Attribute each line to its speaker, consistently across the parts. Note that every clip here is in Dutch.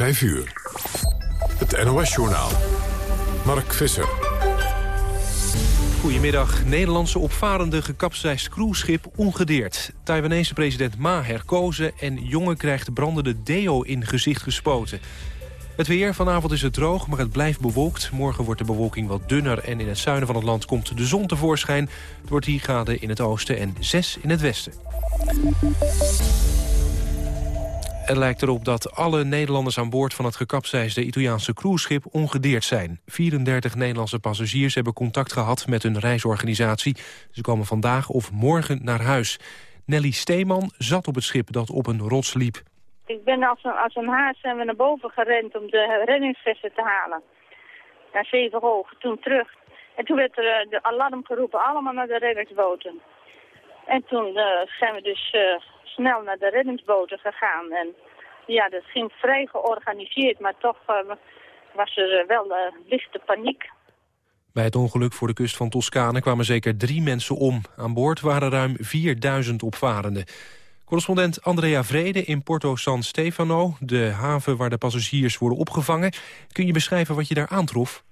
Speaker 1: 5 uur. Het NOS-journaal. Mark Visser.
Speaker 2: Goedemiddag. Nederlandse opvarende gekapseist cruiseschip ongedeerd. Taiwanese president Ma herkozen en jongen krijgt brandende deo in gezicht gespoten. Het weer, vanavond is het droog, maar het blijft bewolkt. Morgen wordt de bewolking wat dunner en in het zuiden van het land komt de zon tevoorschijn. Het wordt 10 graden in het oosten en 6 in het westen. Het lijkt erop dat alle Nederlanders aan boord van het gekapseisde Italiaanse cruiseschip ongedeerd zijn. 34 Nederlandse passagiers hebben contact gehad met hun reisorganisatie. Ze komen vandaag of morgen naar huis. Nelly Steeman zat op het schip dat op een rots liep.
Speaker 3: Ik ben als een, als een haas zijn we naar boven gerend om de reddingsvesten te halen. Naar zeven hoog, toen terug. En toen werd er eh, de alarm geroepen, allemaal naar de reddingsboten. En toen uh, zijn we dus uh, snel naar de reddingsboten gegaan. En ja, dat ging vrij georganiseerd, maar toch uh, was er wel lichte paniek.
Speaker 2: Bij het ongeluk voor de kust van Toscane kwamen zeker drie mensen om. Aan boord waren ruim 4000 opvarenden. Correspondent Andrea Vrede in Porto San Stefano, de haven waar de passagiers worden opgevangen. Kun je beschrijven wat je daar aantrof?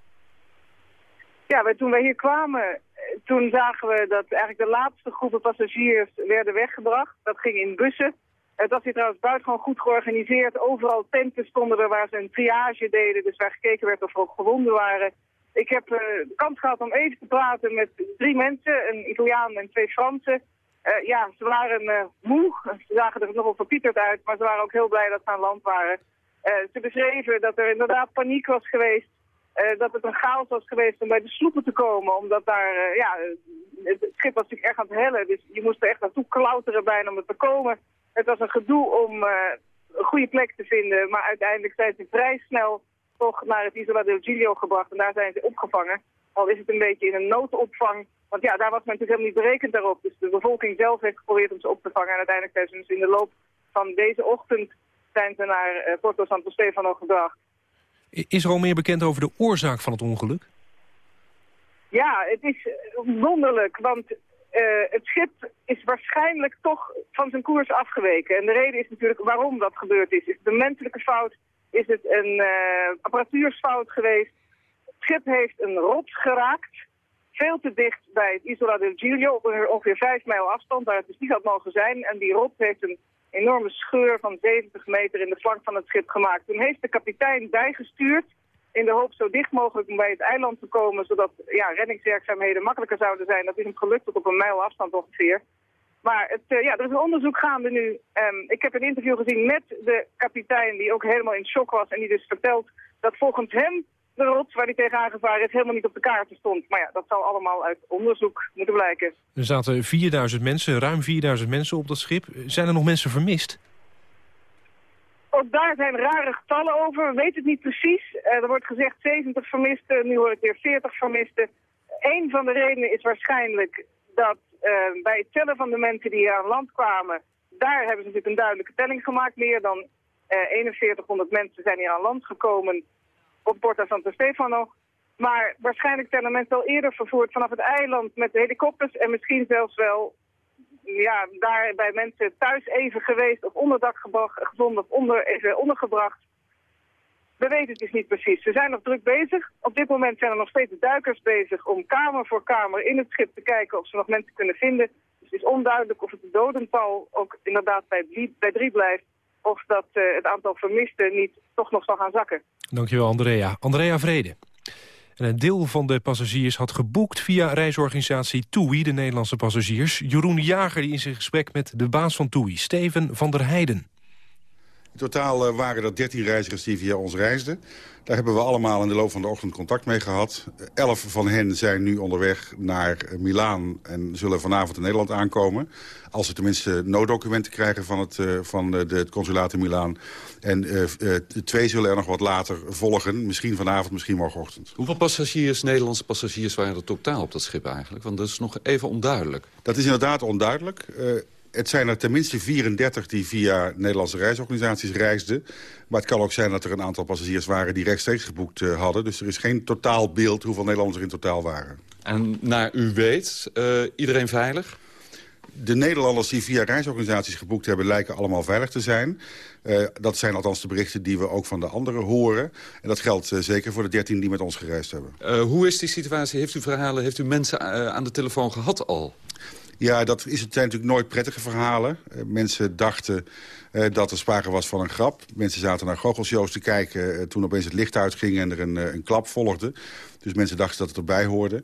Speaker 4: Ja, toen wij hier kwamen, toen zagen we dat eigenlijk de laatste groepen passagiers werden weggebracht. Dat ging in bussen. Het was hier trouwens buitengewoon goed georganiseerd. Overal tenten stonden er waar ze een triage deden, dus waar gekeken werd of er ook gewonden waren. Ik heb uh, de kans gehad om even te praten met drie mensen, een Italiaan en twee Fransen. Uh, ja, ze waren uh, moe. Ze zagen er nogal verpieterd uit, maar ze waren ook heel blij dat ze aan land waren. Ze beschreven dat er inderdaad paniek was geweest. Dat het een chaos was geweest om bij de sloepen te komen. Omdat daar, ja, het schip was natuurlijk erg aan het hellen. Dus je moest er echt naartoe klauteren bijna om er te komen. Het was een gedoe om een goede plek te vinden. Maar uiteindelijk zijn ze vrij snel toch naar het Isola del Giglio gebracht. En daar zijn ze opgevangen. Al is het een beetje in een noodopvang. Want ja, daar was men natuurlijk helemaal niet berekend daarop. Dus de bevolking zelf heeft geprobeerd om ze op te vangen. En uiteindelijk zijn ze dus in de loop van deze ochtend zijn naar Porto Santo Stefano gebracht.
Speaker 2: Is er al meer bekend over de oorzaak van het ongeluk?
Speaker 4: Ja, het is wonderlijk, want uh, het schip is waarschijnlijk toch van zijn koers afgeweken. En de reden is natuurlijk waarom dat gebeurd is. Is het een menselijke fout? Is het een uh, apparatuursfout geweest? Het schip heeft een rots geraakt veel te dicht bij het Isola del Giglio, op ongeveer 5 mijl afstand, waar het dus niet had mogen zijn. En die rots heeft een enorme scheur van 70 meter in de flank van het schip gemaakt. Toen heeft de kapitein bijgestuurd in de hoop zo dicht mogelijk bij het eiland te komen, zodat ja, reddingswerkzaamheden makkelijker zouden zijn. Dat is hem gelukt tot op een mijl afstand ongeveer. Maar het, uh, ja, er is een onderzoek gaande nu. Um, ik heb een interview gezien met de kapitein die ook helemaal in shock was en die dus vertelt dat volgens hem de rots waar hij tegenaan gevaren is helemaal niet op de kaarten stond. Maar ja, dat zal allemaal uit onderzoek moeten blijken.
Speaker 2: Er zaten 4000 mensen, ruim 4000 mensen op dat schip. Zijn er nog mensen vermist?
Speaker 4: Ook daar zijn rare getallen over. We weten het niet precies. Uh, er wordt gezegd 70 vermisten, nu hoor ik weer 40 vermisten. Een van de redenen is waarschijnlijk dat uh, bij het tellen van de mensen die aan land kwamen... daar hebben ze natuurlijk een duidelijke telling gemaakt. Meer dan uh, eh, 4100 mensen zijn hier aan land gekomen op Porta Santo Stefano. Maar waarschijnlijk zijn er mensen al eerder vervoerd vanaf het eiland met helikopters en misschien zelfs wel ja, daar bij mensen thuis even geweest of onderdak gevonden of onder, even ondergebracht. We weten het dus niet precies. Ze zijn nog druk bezig. Op dit moment zijn er nog steeds duikers bezig om kamer voor kamer in het schip te kijken of ze nog mensen kunnen vinden. Dus het is onduidelijk of het dodental ook inderdaad bij drie, bij blijft of dat uh, het aantal vermisten niet toch nog zal gaan zakken.
Speaker 2: Dankjewel, Andrea. Andrea Vrede. En een deel van de passagiers had geboekt via reisorganisatie TUI, de Nederlandse passagiers. Jeroen Jager die in zijn gesprek met de baas van TUI, Steven van der Heijden.
Speaker 5: In totaal eh, waren er 13 reizigers die via ons reisden. Daar hebben we allemaal in de loop van de ochtend contact mee gehad. Elf van hen zijn nu onderweg naar Milaan en zullen vanavond in Nederland aankomen. Als ze tenminste nooddocumenten krijgen van het, uh, van de, het consulaat in Milaan. En uh, uh, twee zullen er nog wat later volgen. Misschien vanavond, misschien morgenochtend.
Speaker 6: Hoeveel passagiers, Nederlandse passagiers, waren er totaal op dat schip eigenlijk? Want dat is nog even onduidelijk.
Speaker 5: Dat is inderdaad onduidelijk het zijn er tenminste 34 die via Nederlandse reisorganisaties reisden. Maar het kan ook zijn dat er een aantal passagiers waren die rechtstreeks geboekt uh, hadden. Dus er is geen totaal beeld hoeveel Nederlanders er in totaal waren.
Speaker 6: En naar u weet, uh, iedereen veilig?
Speaker 5: de Nederlanders die via reisorganisaties geboekt hebben... lijken allemaal veilig te zijn. Uh, dat zijn althans de berichten die we ook van de anderen horen. En dat geldt uh, zeker voor de 13 die met ons gereisd hebben.
Speaker 6: Uh, hoe is die situatie? Heeft u verhalen, heeft u mensen aan de telefoon gehad al?
Speaker 5: Ja, dat is, het zijn natuurlijk nooit prettige verhalen. mensen dachten uh, dat er sprake was van een grap. Mensen zaten naar goochelshows te kijken uh, toen opeens het licht uitging en er een, een klap volgde. Dus mensen dachten dat het erbij hoorde.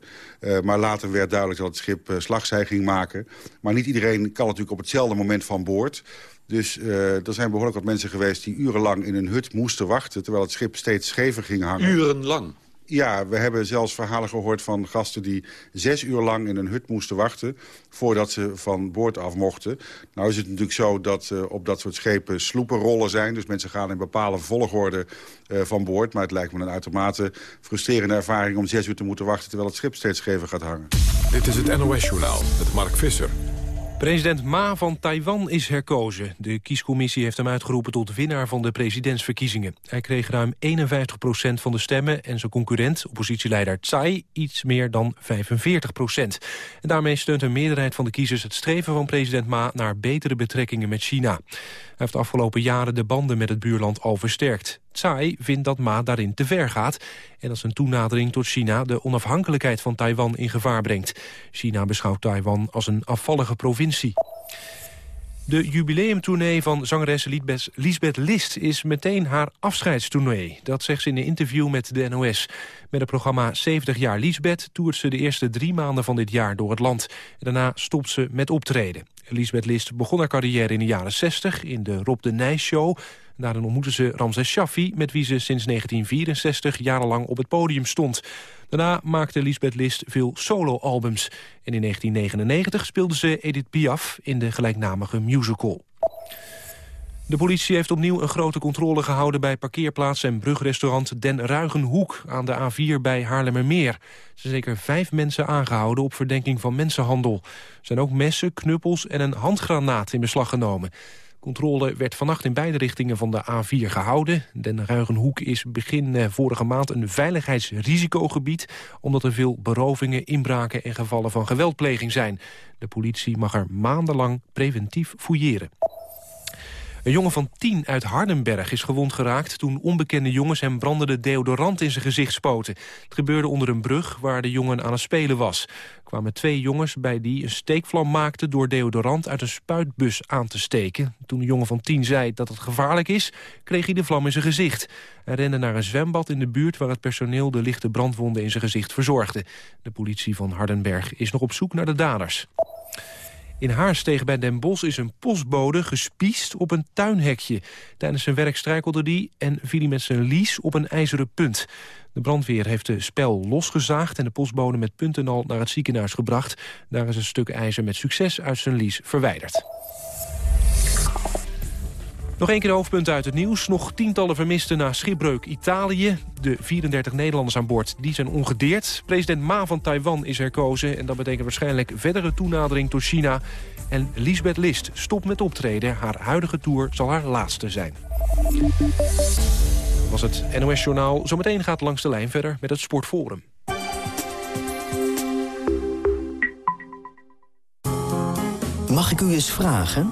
Speaker 5: maar later werd duidelijk dat het schip slagzij ging maken. Maar niet iedereen kan natuurlijk op hetzelfde moment van boord. Dus er zijn behoorlijk wat mensen geweest die urenlang in een hut moesten wachten... terwijl het schip steeds schever ging hangen.
Speaker 6: Urenlang?
Speaker 5: Ja, we hebben zelfs verhalen gehoord van gasten die zes uur lang in een hut moesten wachten... voordat ze van boord af mochten. Nou is het natuurlijk zo dat uh, op dat soort schepen sloepenrollen zijn. Dus mensen gaan in bepaalde volgorde uh, van boord. Maar het lijkt me een uitermate frustrerende ervaring om zes uur te moeten wachten... terwijl het schip steeds schever gaat hangen.
Speaker 1: Dit is het NOS-journaal met Mark Visser.
Speaker 2: President Ma van Taiwan is herkozen. De kiescommissie heeft hem uitgeroepen tot winnaar van de presidentsverkiezingen. Hij kreeg ruim 51 procent van de stemmen en zijn concurrent, oppositieleider Tsai, iets meer dan 45 procent. En daarmee steunt een meerderheid van de kiezers het streven van president Ma naar betere betrekkingen met China. Heeft de afgelopen jaren de banden met het buurland al versterkt. Tsai vindt dat Ma daarin te ver gaat... en dat zijn toenadering tot China de onafhankelijkheid van Taiwan in gevaar brengt. China beschouwt Taiwan als een afvallige provincie. De jubileumtournee van zangeres Lisbeth List is meteen haar afscheidstournee. Dat zegt ze in een interview met de NOS. Met het programma 70 jaar Lisbeth toert ze de eerste drie maanden van dit jaar door het land. Daarna stopt ze met optreden. Lisbeth List begon haar carrière in de jaren 60 in de Rob de Nijs Show. Daarin ontmoette ze Ramses Shaffi, met wie ze sinds 1964 jarenlang op het podium stond. Daarna maakte Lisbeth List veel soloalbums. En in 1999 speelde ze Edith Piaf in de gelijknamige musical. De politie heeft opnieuw een grote controle gehouden bij parkeerplaats en brugrestaurant Den Ruigenhoek aan de A4 bij Haarlemmermeer. Er zijn zeker vijf mensen aangehouden op verdenking van mensenhandel. Er zijn ook messen, knuppels en een handgranaat in beslag genomen. Controle werd vannacht in beide richtingen van de A4 gehouden. Den Ruigenhoek is begin eh, vorige maand een veiligheidsrisicogebied... omdat er veel berovingen, inbraken en gevallen van geweldpleging zijn. De politie mag er maandenlang preventief fouilleren. Een jongen van tien uit Hardenberg is gewond geraakt... toen onbekende jongens hem brandende deodorant in zijn gezicht spoten. Het gebeurde onder een brug waar de jongen aan het spelen was. Er kwamen twee jongens bij die een steekvlam maakten... door deodorant uit een spuitbus aan te steken. Toen de jongen van tien zei dat het gevaarlijk is... kreeg hij de vlam in zijn gezicht. Hij rende naar een zwembad in de buurt... waar het personeel de lichte brandwonden in zijn gezicht verzorgde. De politie van Hardenberg is nog op zoek naar de daders. In Haarsteeg bij Den Bosch is een postbode gespiest op een tuinhekje. Tijdens zijn werk struikelde die en viel hij met zijn lies op een ijzeren punt. De brandweer heeft de spel losgezaagd en de postbode met punten al naar het ziekenhuis gebracht. Daar is een stuk ijzer met succes uit zijn lies verwijderd. Nog één keer de hoofdpunten uit het nieuws. Nog tientallen vermisten na schipbreuk Italië. De 34 Nederlanders aan boord die zijn ongedeerd. President Ma van Taiwan is herkozen. En dat betekent waarschijnlijk verdere toenadering tot China. En Lisbeth List stopt met optreden. Haar huidige tour zal haar laatste zijn. Dat was het NOS Journaal. Zometeen gaat langs de lijn verder met het Sportforum.
Speaker 7: Mag ik u eens vragen...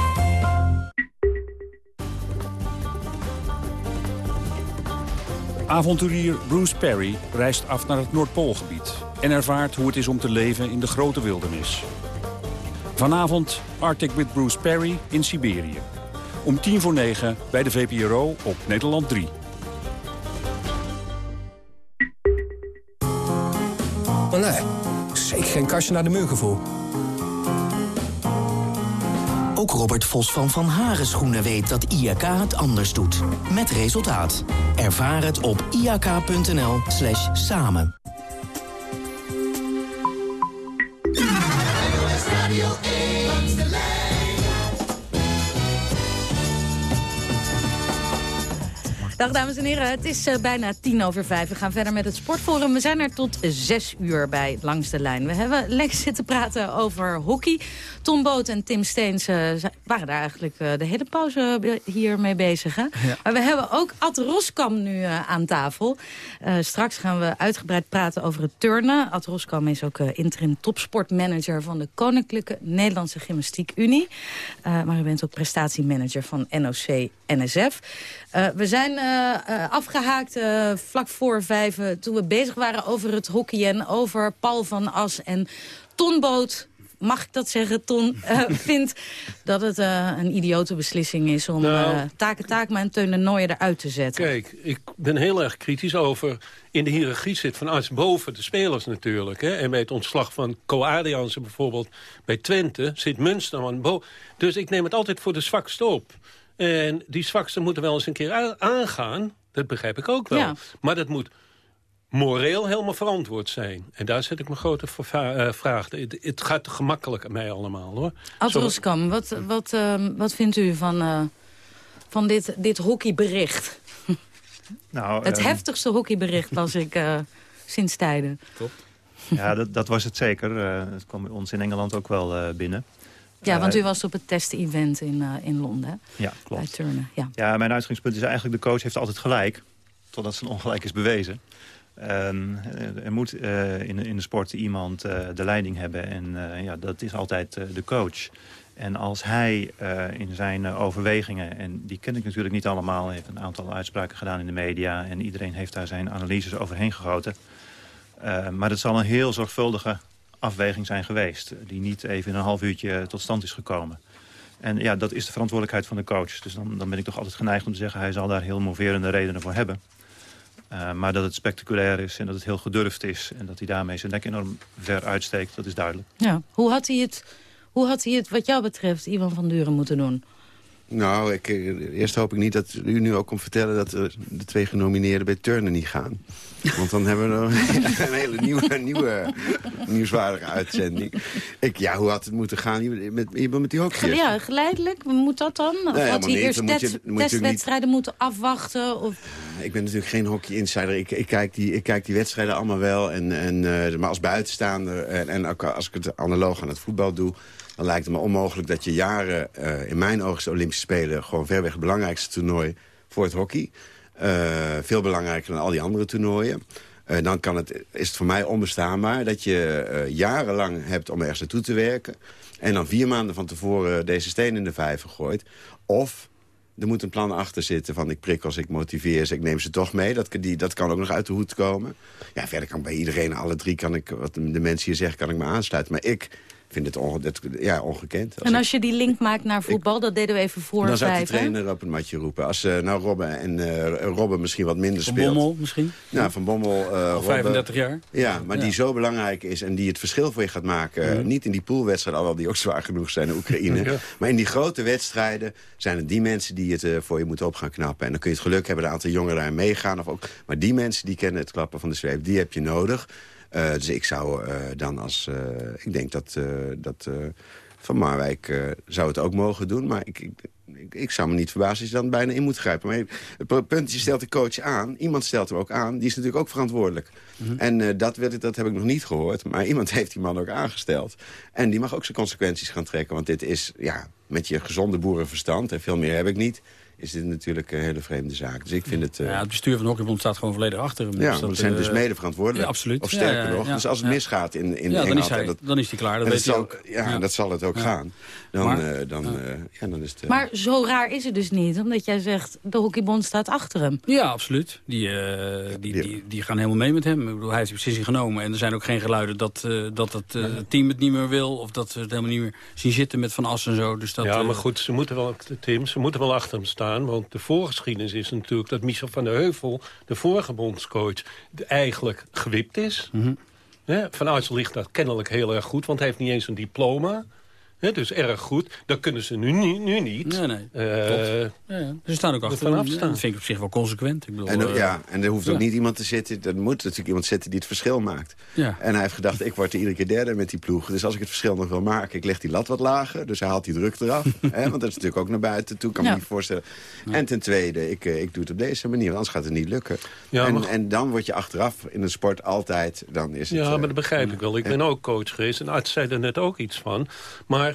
Speaker 8: Avonturier Bruce Perry reist af naar het Noordpoolgebied... en ervaart hoe het is om te leven in de grote wildernis. Vanavond Arctic with Bruce Perry in Siberië. Om tien voor negen bij de VPRO op Nederland 3.
Speaker 9: Oh nee, zeker geen kastje naar de muur gevoel.
Speaker 7: Ook Robert Vos van Van Haren Schoenen weet dat IAK het anders doet. Met resultaat. Ervaar het op iak.nl slash samen.
Speaker 10: Dag dames en heren, het is uh, bijna tien over vijf. We gaan verder met het Sportforum. We zijn er tot zes uur bij Langs de Lijn. We hebben lekker zitten praten over hockey. Tom Boot en Tim Steens uh, waren daar eigenlijk uh, de hele pauze hiermee bezig. Hè? Ja. Maar we hebben ook Ad Roskam nu aan tafel. straks gaan we uitgebreid praten over het turnen. Ad Roskam is ook interim topsportmanager van de Koninklijke Nederlandse Gymnastiek Unie. maar u bent ook prestatiemanager van NOC-NSF. we zijn afgehaakt uh, vlak voor vijf... toen we bezig waren over het hockey en over Paul van As en Tonboot mag ik dat zeggen, Ton, uh, vindt dat het uh, een idiote beslissing is... om nou, uh, Taken Taakma en Teun Nooijen eruit te zetten.
Speaker 11: Kijk, ik ben heel erg kritisch over... in de hiërarchie zit van als boven de spelers natuurlijk. Hè? En bij het ontslag van Co-Adriaanse bijvoorbeeld bij Twente... zit Munsterman boven. Dus ik neem het altijd voor de zwakste op. En die zwakste moeten wel eens een keer aangaan. Dat begrijp ik ook wel. Maar dat moet moreel helemaal verantwoord zijn. En daar zet ik mijn grote uh, vraag. Het, het, gaat te gemakkelijk aan mij allemaal, hoor.
Speaker 10: Adroskam, wat, wat, uh, wat vindt u van, uh, van dit, dit hockeybericht? Nou, het um... heftigste hockeybericht las ik uh, sinds tijden.
Speaker 12: Top. Ja, dat, dat was het zeker. het kwam bij ons in Engeland ook wel binnen.
Speaker 10: Ja, want u was op het test-event in, uh, in Londen.
Speaker 12: Ja, klopt.
Speaker 10: Bij turnen, ja.
Speaker 12: ja, mijn uitgangspunt is eigenlijk... de coach heeft altijd gelijk, totdat zijn ongelijk is bewezen. Um, er moet uh, in, in de sport iemand uh, de leiding hebben. En ja, dat is altijd de coach. En als hij in zijn overwegingen... en die ken ik natuurlijk niet allemaal... heeft een aantal uitspraken gedaan in de media... en iedereen heeft daar zijn analyses overheen gegoten. maar het zal een heel zorgvuldige afweging zijn geweest. Die niet even in een half uurtje tot stand is gekomen. En ja, dat is de verantwoordelijkheid van de coach. Dus dan, dan ben ik toch altijd geneigd om te zeggen... hij zal daar heel moverende redenen voor hebben. Uh, maar dat het spectaculair is en dat het heel gedurfd is... en dat hij daarmee zijn nek enorm ver uitsteekt, dat is duidelijk.
Speaker 10: Ja. Hoe, had hij het, hoe had hij het wat jou betreft, Ivan van Duren, moeten doen?
Speaker 13: Nou, ik, eh, eerst hoop ik niet dat u nu ook komt vertellen... dat de twee genomineerden bij Turner niet gaan. Want dan hebben we een hele nieuwe, nieuwe nieuwswaardige uitzending. Ik, ja, hoe had het moeten gaan met, met die hockeyers?
Speaker 10: Ja, geleidelijk. Moet dat dan? Of nee, had hij eerst test, testwedstrijden moeten afwachten? Of...
Speaker 13: Ik ben natuurlijk geen hockey-insider. Ik, ik, kijk die, ik kijk die wedstrijden allemaal wel. En, en, uh, maar als buitenstaander, en, en ook als ik het analoog aan het voetbal doe dan lijkt het me onmogelijk dat je jaren... Uh, in mijn ogen de Olympische Spelen gewoon verweg het belangrijkste toernooi voor het hockey. Uh, veel belangrijker dan al die andere toernooien. Uh, dan kan het, is het voor mij onbestaanbaar dat je jarenlang hebt om ergens naartoe te werken... en dan vier maanden van tevoren deze steen in de vijver gooit. Of er moet een plan achter zitten van ik prik als ik motiveer ze, ik neem ze toch mee. Dat, die, dat kan ook nog uit de hoed komen. Ja, verder kan bij iedereen, alle drie, kan ik, wat de mensen hier zeggen, kan ik me aansluiten. Maar ik vind het onge dat, ja, ongekend.
Speaker 10: Als en als je die link maakt naar voetbal, dat deden we even voor
Speaker 13: Dan zou
Speaker 10: de
Speaker 13: trainer op een matje roepen. Als uh, nou Robben en uh, Robben misschien wat minder
Speaker 14: van
Speaker 13: speelt.
Speaker 14: Van Bommel misschien?
Speaker 13: Ja, Van Bommel. Uh,
Speaker 14: Al 35 jaar?
Speaker 13: Ja, maar die zo belangrijk is en die het verschil voor je gaat maken. Mhm. Niet in die poolwedstrijd, alhoewel die ook zwaar genoeg zijn in Oekraïne. Maar in die grote wedstrijden zijn het die mensen die het voor je moeten op gaan knappen. En dan kun je het geluk hebben dat een aantal jongeren daar meegaan. Of ook, maar die mensen die kennen het klappen van de zweep, die heb je nodig. Uh, dus ik zou uh, dan als... Uh, ik denk dat, dat Van Marwijk zou het ook mogen doen. Maar ik, ik, ik, zou me niet verbazen als je dan bijna in moet grijpen. Maar het punt, je stelt de coach aan. Iemand stelt hem ook aan. Die is natuurlijk ook verantwoordelijk. Mm -hmm. En dat, werd, dat heb ik nog niet gehoord. Maar iemand heeft die man ook aangesteld. En die mag ook zijn consequenties gaan trekken. Want dit is ja, met je gezonde boerenverstand. En veel meer heb ik niet is dit natuurlijk een hele vreemde zaak. Dus ik vind het... Uh...
Speaker 14: Ja, het bestuur van de Hockeybond staat gewoon volledig achter hem.
Speaker 13: Ja, dus we zijn dus eh, mede verantwoordelijk.
Speaker 14: Ja, absoluut.
Speaker 13: Of sterker ja, nog, dus als het misgaat in, in
Speaker 14: ja,
Speaker 13: dan
Speaker 14: is, hij, dat, dan is hij klaar, dat weet
Speaker 13: zal,
Speaker 14: ook.
Speaker 13: Ja, dat zal het ook gaan. Dan, maar, uh, dan, ja, dan is het...
Speaker 10: Maar zo raar is het dus niet, omdat jij zegt... de Hockeybond staat achter hem.
Speaker 14: Ja, absoluut. Die, die, die, die, gaan helemaal mee met hem. Ik bedoel, hij heeft die beslissing genomen. En er zijn ook geen geluiden dat, dat het team het niet meer wil... of dat we het helemaal niet meer zien zitten met Van Assen en zo. Dus dat,
Speaker 11: ja, maar goed, ze moeten wel, Tim, ze moeten wel achter hem staan. Want de vorige geschiedenis is natuurlijk dat Michel van der Heuvel... de vorige bondscoach, eigenlijk gewipt is. Mm -hmm. Van Uitsel ligt dat kennelijk heel erg goed, want hij heeft niet eens een diploma. Hè, dus erg goed. Dat kunnen ze nu, nu, nu niet.
Speaker 14: Nee, nee.
Speaker 11: Uh,
Speaker 14: ja, Ze staan ook achter.
Speaker 11: Vanaf staan.
Speaker 14: Dat vind ik op zich wel consequent. Ik bedoel,
Speaker 13: en,
Speaker 14: uh,
Speaker 13: ja, en er hoeft ook niet iemand te zitten. Er moet natuurlijk iemand zitten die het verschil maakt.
Speaker 14: Ja.
Speaker 13: En hij heeft gedacht, ik word iedere keer derde met die ploeg. Dus als ik het verschil nog wil maken, ik leg die lat wat lager. Dus hij haalt die druk eraf. hè, want dat is natuurlijk ook naar buiten toe, kan
Speaker 10: Ja.
Speaker 13: me niet voorstellen. En ten tweede, ik, eh, ik doe het op deze manier, want anders gaat het niet lukken.
Speaker 11: Ja,
Speaker 13: en,
Speaker 11: maar-
Speaker 13: en dan word je achteraf in de sport altijd, dan is het...
Speaker 11: Ja,
Speaker 13: eh,
Speaker 11: maar dat begrijp ik wel. Ik ben ook coach geweest en arts zei er net ook iets van. Maar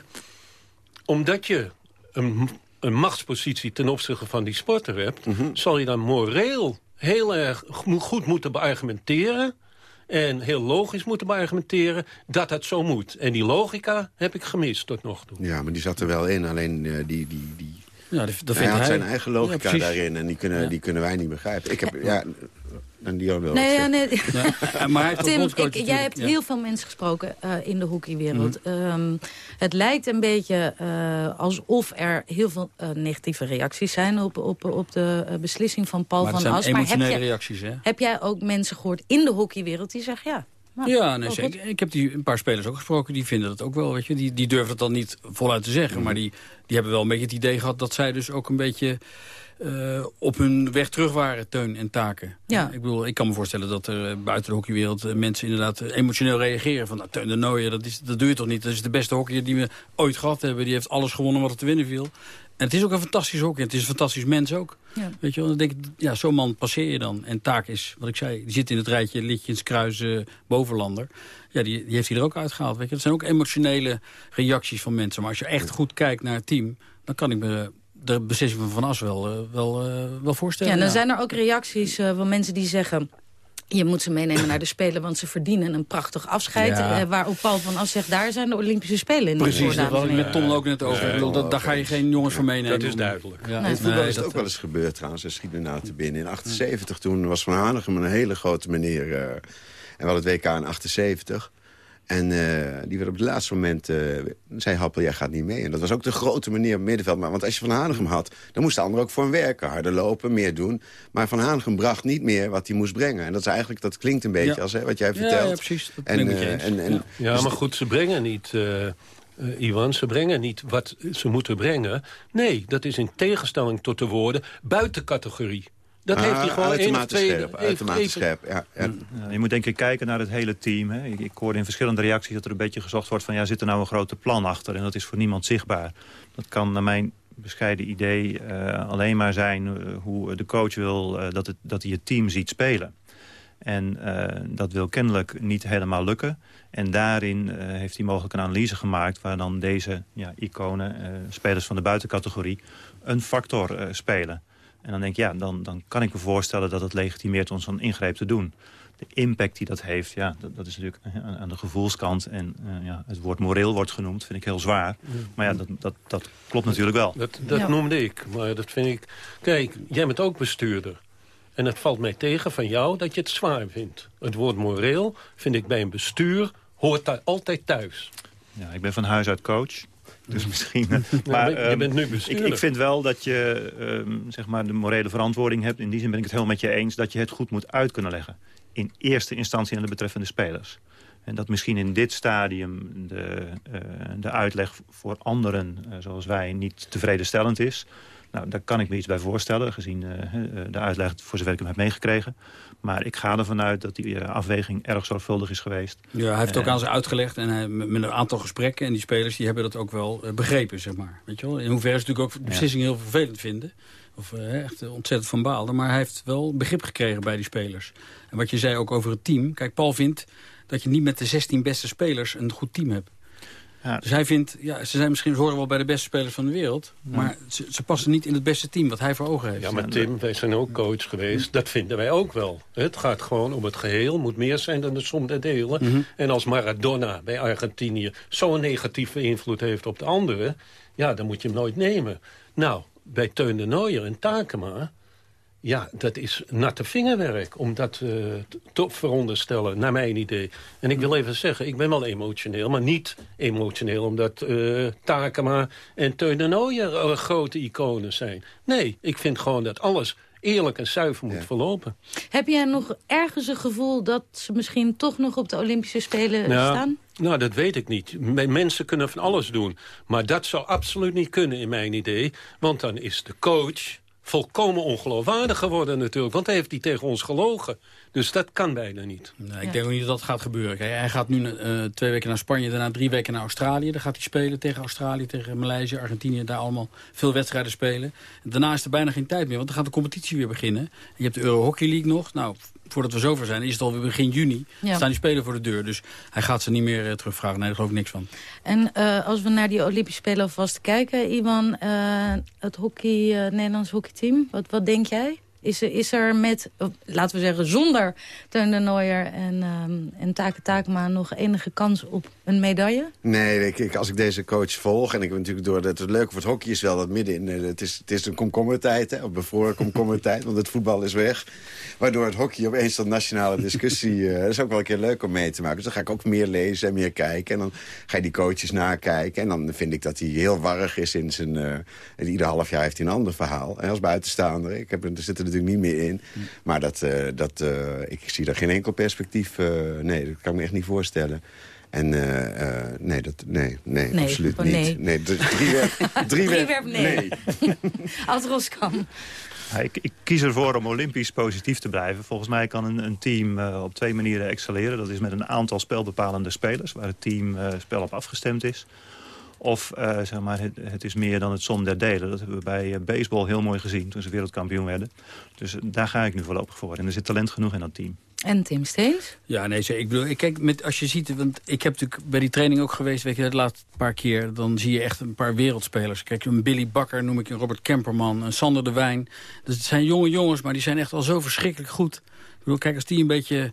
Speaker 11: omdat je een, een machtspositie ten opzichte van die sporter hebt...
Speaker 13: Mhm.
Speaker 11: zal je dan moreel heel erg go- goed moeten beargumenteren... en heel logisch moeten beargumenteren dat het zo moet. En die logica heb ik gemist tot nog toe.
Speaker 13: Ja, maar die zat er wel in. Alleen eh, die, die, die,
Speaker 14: Ja, dat, dat
Speaker 13: hij
Speaker 14: vindt
Speaker 13: had
Speaker 14: hij.
Speaker 13: zijn eigen logica daarin. En die kunnen,
Speaker 14: Ja.
Speaker 13: die kunnen wij niet begrijpen. Ik heb, ja, en Dion wil
Speaker 10: Nee, ja, nee.
Speaker 14: Ja, maar hij heeft als
Speaker 10: Tim, ik, jij hebt
Speaker 14: ja.
Speaker 10: heel veel mensen gesproken eh, in de hockeywereld.
Speaker 14: Mhm.
Speaker 10: Ehm, het lijkt een beetje eh, alsof er heel veel eh, negatieve reacties zijn... op, op, op de beslissing van Paul
Speaker 14: Maar het
Speaker 10: van
Speaker 14: zijn
Speaker 10: As. Maar heb,
Speaker 14: reacties, hè?
Speaker 10: heb jij ook mensen gehoord in de hockeywereld die zeggen... ja, nou,
Speaker 14: Ja, nee,
Speaker 10: wel
Speaker 14: zeker. Ik heb die, een paar spelers ook gesproken, die vinden dat ook wel. Weet je. Die, die durven het dan niet voluit te zeggen. Maar die, die hebben wel een beetje het idee gehad dat zij dus ook een beetje... eh, op hun weg terug waren, Teun en Taken.
Speaker 10: Ja.
Speaker 14: Ik bedoel, ik kan me voorstellen dat er eh, buiten de hockeywereld eh, mensen inderdaad emotioneel reageren. Van nou, Teun de Nooijer, dat, is, dat doe je toch niet? Dat is de beste hockeyer die we ooit gehad hebben. Die heeft alles gewonnen wat er te winnen viel. En het is ook een fantastisch hockey. Het is een fantastisch mens ook.
Speaker 10: Ja.
Speaker 14: Weet je wel, dan denk ik, ja, zo'n man passeer je dan. En Taak is, wat ik zei, die zit in het rijtje Litjens, Kruis, eh, Bovenlander. Ja, die, die heeft hij er ook uitgehaald. Weet je. Dat zijn ook emotionele reacties van mensen. Maar als je echt goed kijkt naar het team, dan kan ik me de beslissing van Van As wel, eh, wel, eh, wel voorstellen.
Speaker 10: Ja, dan
Speaker 14: ja.
Speaker 10: zijn er ook reacties eh, van mensen die zeggen... je moet ze meenemen naar de Spelen, want ze verdienen een prachtig afscheid.
Speaker 14: Ja.
Speaker 10: Eh, waarop Paul van As zegt, daar zijn de Olympische Spelen in
Speaker 14: Precies,
Speaker 10: voor,
Speaker 14: daar had ik met. Tom ook net over. Ik bedoel, dat, daar ga je geen jongens voor meenemen.
Speaker 11: Dat is duidelijk.
Speaker 14: Ja,
Speaker 13: het voetbal is
Speaker 14: dat-
Speaker 13: ook wel eens gebeurd trouwens. Er schiet me nou te binnen. In 78 toen was Van Hanegem een hele grote meneer. eh, en we hadden het WK in 78. En eh, die werd op het laatste moment... eh, zei Happel, jij gaat niet mee. En dat was ook de grote meneer op het middenveld. Maar, want als je Van Hanegem had, dan moest de ander ook voor hem werken. Harder lopen, meer doen. Maar Van Hanegem bracht niet meer wat hij moest brengen. En dat is eigenlijk, dat klinkt een beetje
Speaker 14: Ja.
Speaker 13: als hè, wat jij vertelt.
Speaker 14: ja, precies. Dat
Speaker 13: En, eh,
Speaker 14: eens.
Speaker 13: en, en,
Speaker 14: Ja.
Speaker 13: Dus
Speaker 11: maar goed, ze brengen niet, eh, eh, Iwan, ze brengen niet wat ze moeten brengen. Nee, dat is in tegenstelling tot de woorden buiten categorie. Dat heeft hij
Speaker 13: Ah,
Speaker 11: gewoon één of twee...
Speaker 13: scherp,
Speaker 11: even-
Speaker 13: uitermate
Speaker 11: even-
Speaker 13: scherp, ja. ja.
Speaker 12: Ja, je moet denk ik kijken naar het hele team. Hè. Ik, ik hoorde in verschillende reacties dat er een beetje gezocht wordt van... ja, zit er nou een grote plan achter? En dat is voor niemand zichtbaar. Dat kan naar mijn bescheiden idee eh, alleen maar zijn... eh, hoe de coach wil eh, dat, het, dat hij het team ziet spelen. En eh, dat wil kennelijk niet helemaal lukken. En daarin eh, heeft hij mogelijk een analyse gemaakt... waar dan deze ja, iconen, eh, spelers van de buitencategorie... een factor eh, spelen. En dan denk ik, ja, dan, dan kan ik me voorstellen dat het legitimeert ons een ingreep te doen. De impact die dat heeft, ja, dat, dat is natuurlijk aan de gevoelskant. En eh, ja, het woord moreel wordt genoemd, vind ik heel zwaar. Maar ja, dat, dat, dat klopt natuurlijk wel.
Speaker 11: Dat, dat
Speaker 10: Ja.
Speaker 11: noemde ik, maar dat vind ik... Kijk, jij bent ook bestuurder. En het valt mij tegen van jou dat je het zwaar vindt. Het woord moreel vind ik bij een bestuur hoort daar altijd thuis.
Speaker 12: Ja, ik ben van huis uit coach. Dus misschien... eh,
Speaker 11: maar je
Speaker 12: ehm,
Speaker 11: bent nu
Speaker 12: ik,
Speaker 11: bestuurder.
Speaker 12: ik vind wel dat je ehm, zeg maar de morele verantwoording hebt. In die zin ben ik het helemaal met je eens... dat je het goed moet uit kunnen leggen. In eerste instantie aan de betreffende spelers. En dat misschien in dit stadium de, eh, de uitleg voor anderen, eh, zoals wij, niet tevredenstellend is. Nou, daar kan ik me iets bij voorstellen, gezien eh, eh, de uitleg voor zover ik hem heb meegekregen. Maar ik ga ervan uit dat die eh, afweging erg zorgvuldig is geweest.
Speaker 14: Ja, hij heeft het ook aan ze uitgelegd en hij, met een aantal gesprekken. En die spelers die hebben dat ook wel begrepen, zeg maar. Weet je wel? In hoeverre ze natuurlijk ook de beslissing heel vervelend vinden. Of echt ontzettend van baalden. Maar hij heeft wel begrip gekregen bij die spelers. En wat je zei ook over het team. Kijk, Paul vindt dat je niet met de 16 beste spelers een goed team hebt.
Speaker 12: Ja.
Speaker 14: Dus hij vindt, ja, ze zijn misschien ze horen wel bij de beste spelers van de wereld. Maar ze, ze passen niet in het beste team wat hij voor ogen heeft.
Speaker 11: Ja, maar Tim, wij zijn ook coach geweest. Dat vinden wij ook wel. Het gaat gewoon om het geheel. moet meer zijn dan de som der delen.
Speaker 14: Mhm.
Speaker 11: En als Maradona bij Argentinië zo'n negatieve invloed heeft op de anderen... ja, dan moet je hem nooit nemen. Nou, bij Teun de Nooijer en Takema... Ja, dat is natte vingerwerk om dat eh, te veronderstellen, naar mijn idee. En ik wil even zeggen, ik ben wel emotioneel, maar niet emotioneel... omdat eh Takema en Teun de Nooijer eh, grote iconen zijn. Nee, ik vind gewoon dat alles eerlijk en zuiver moet verlopen.
Speaker 10: Heb jij nog ergens een gevoel dat ze misschien toch nog op de Olympische Spelen
Speaker 11: Nou,
Speaker 10: staan?
Speaker 11: Nou, dat weet ik niet. M- Mensen kunnen van alles doen. Maar dat zou absoluut niet kunnen in mijn idee. Want dan is de coach volkomen ongeloofwaardig geworden natuurlijk. Want hij heeft die tegen ons gelogen. Dus dat kan bijna niet.
Speaker 14: Nee, ik denk ook niet dat dat gaat gebeuren. Kijk, hij gaat nu eh, twee weken naar Spanje, daarna drie weken naar Australië. Daar gaat hij spelen tegen Australië, tegen Maleisië, Argentinië. Daar allemaal veel wedstrijden spelen. En daarna is er bijna geen tijd meer, want dan gaat de competitie weer beginnen. En je hebt de Euro Hockey League nog. Nou, voordat we zover zijn, is het alweer begin juni.
Speaker 10: Ja.
Speaker 14: Staan die spelen voor de deur. Dus hij gaat ze niet meer eh, terugvragen. Nee, daar geloof ik niks van.
Speaker 10: En eh, als we naar die Olympische Spelen alvast kijken... Iwan, eh, het hockey, Nederlands hockeyteam, wat, wat denk jij? Is er, is er met, laten we zeggen, zonder Teun de Nooier en, ehm en Take Takema... nog enige kans op een medaille?
Speaker 13: Nee, ik, als ik deze coach volg... en ik heb natuurlijk door... Dat het leuke voor het hockey is wel dat midden in... eh, Het is, het is een komkommertijd, hè, of bevoor komkommertijd... want het voetbal is weg. Waardoor het hockey opeens tot nationale discussie... eh, dat is ook wel een keer leuk om mee te maken. Dus dan ga ik ook meer lezen en meer kijken. En dan ga je die coaches nakijken. En dan vind ik dat hij heel warrig is in zijn... en ieder half jaar heeft hij een ander verhaal. En als buitenstaander, ik heb, er zit er natuurlijk niet meer in. Maar dat, eh, dat, eh, ik zie daar geen enkel perspectief... eh, nee, dat kan ik me echt niet voorstellen. En eh, eh, nee, dat, nee, nee,
Speaker 10: Nee,
Speaker 13: absoluut niet.
Speaker 10: nee.
Speaker 13: drie, driewerp, driewerp,
Speaker 10: Driewerp nee. Ad Roskam.
Speaker 12: Ja, ik, ik kies ervoor om olympisch positief te blijven. Volgens mij kan een, een team eh, op twee manieren excelleren. Dat is met een aantal spelbepalende spelers... waar het team eh, spel op afgestemd is. Of eh, zeg maar, het, het is meer dan het som der delen. Dat hebben we bij eh, baseball heel mooi gezien toen ze wereldkampioen werden. Dus eh, daar ga ik nu voorlopig voor. En er zit talent genoeg in dat team.
Speaker 10: En Tim Steens?
Speaker 14: Ja, nee, zeker. ik bedoel, ik kijk, met, als je ziet, want ik heb natuurlijk bij die training ook geweest, weet je, de laatste paar keer, dan zie je echt een paar wereldspelers. Kijk, een Billy Bakker noem ik, een Robert Kemperman, een Sander de Wijn. Dus het zijn jonge jongens, maar die zijn echt al zo verschrikkelijk goed. Bedoel, kijk, als die een beetje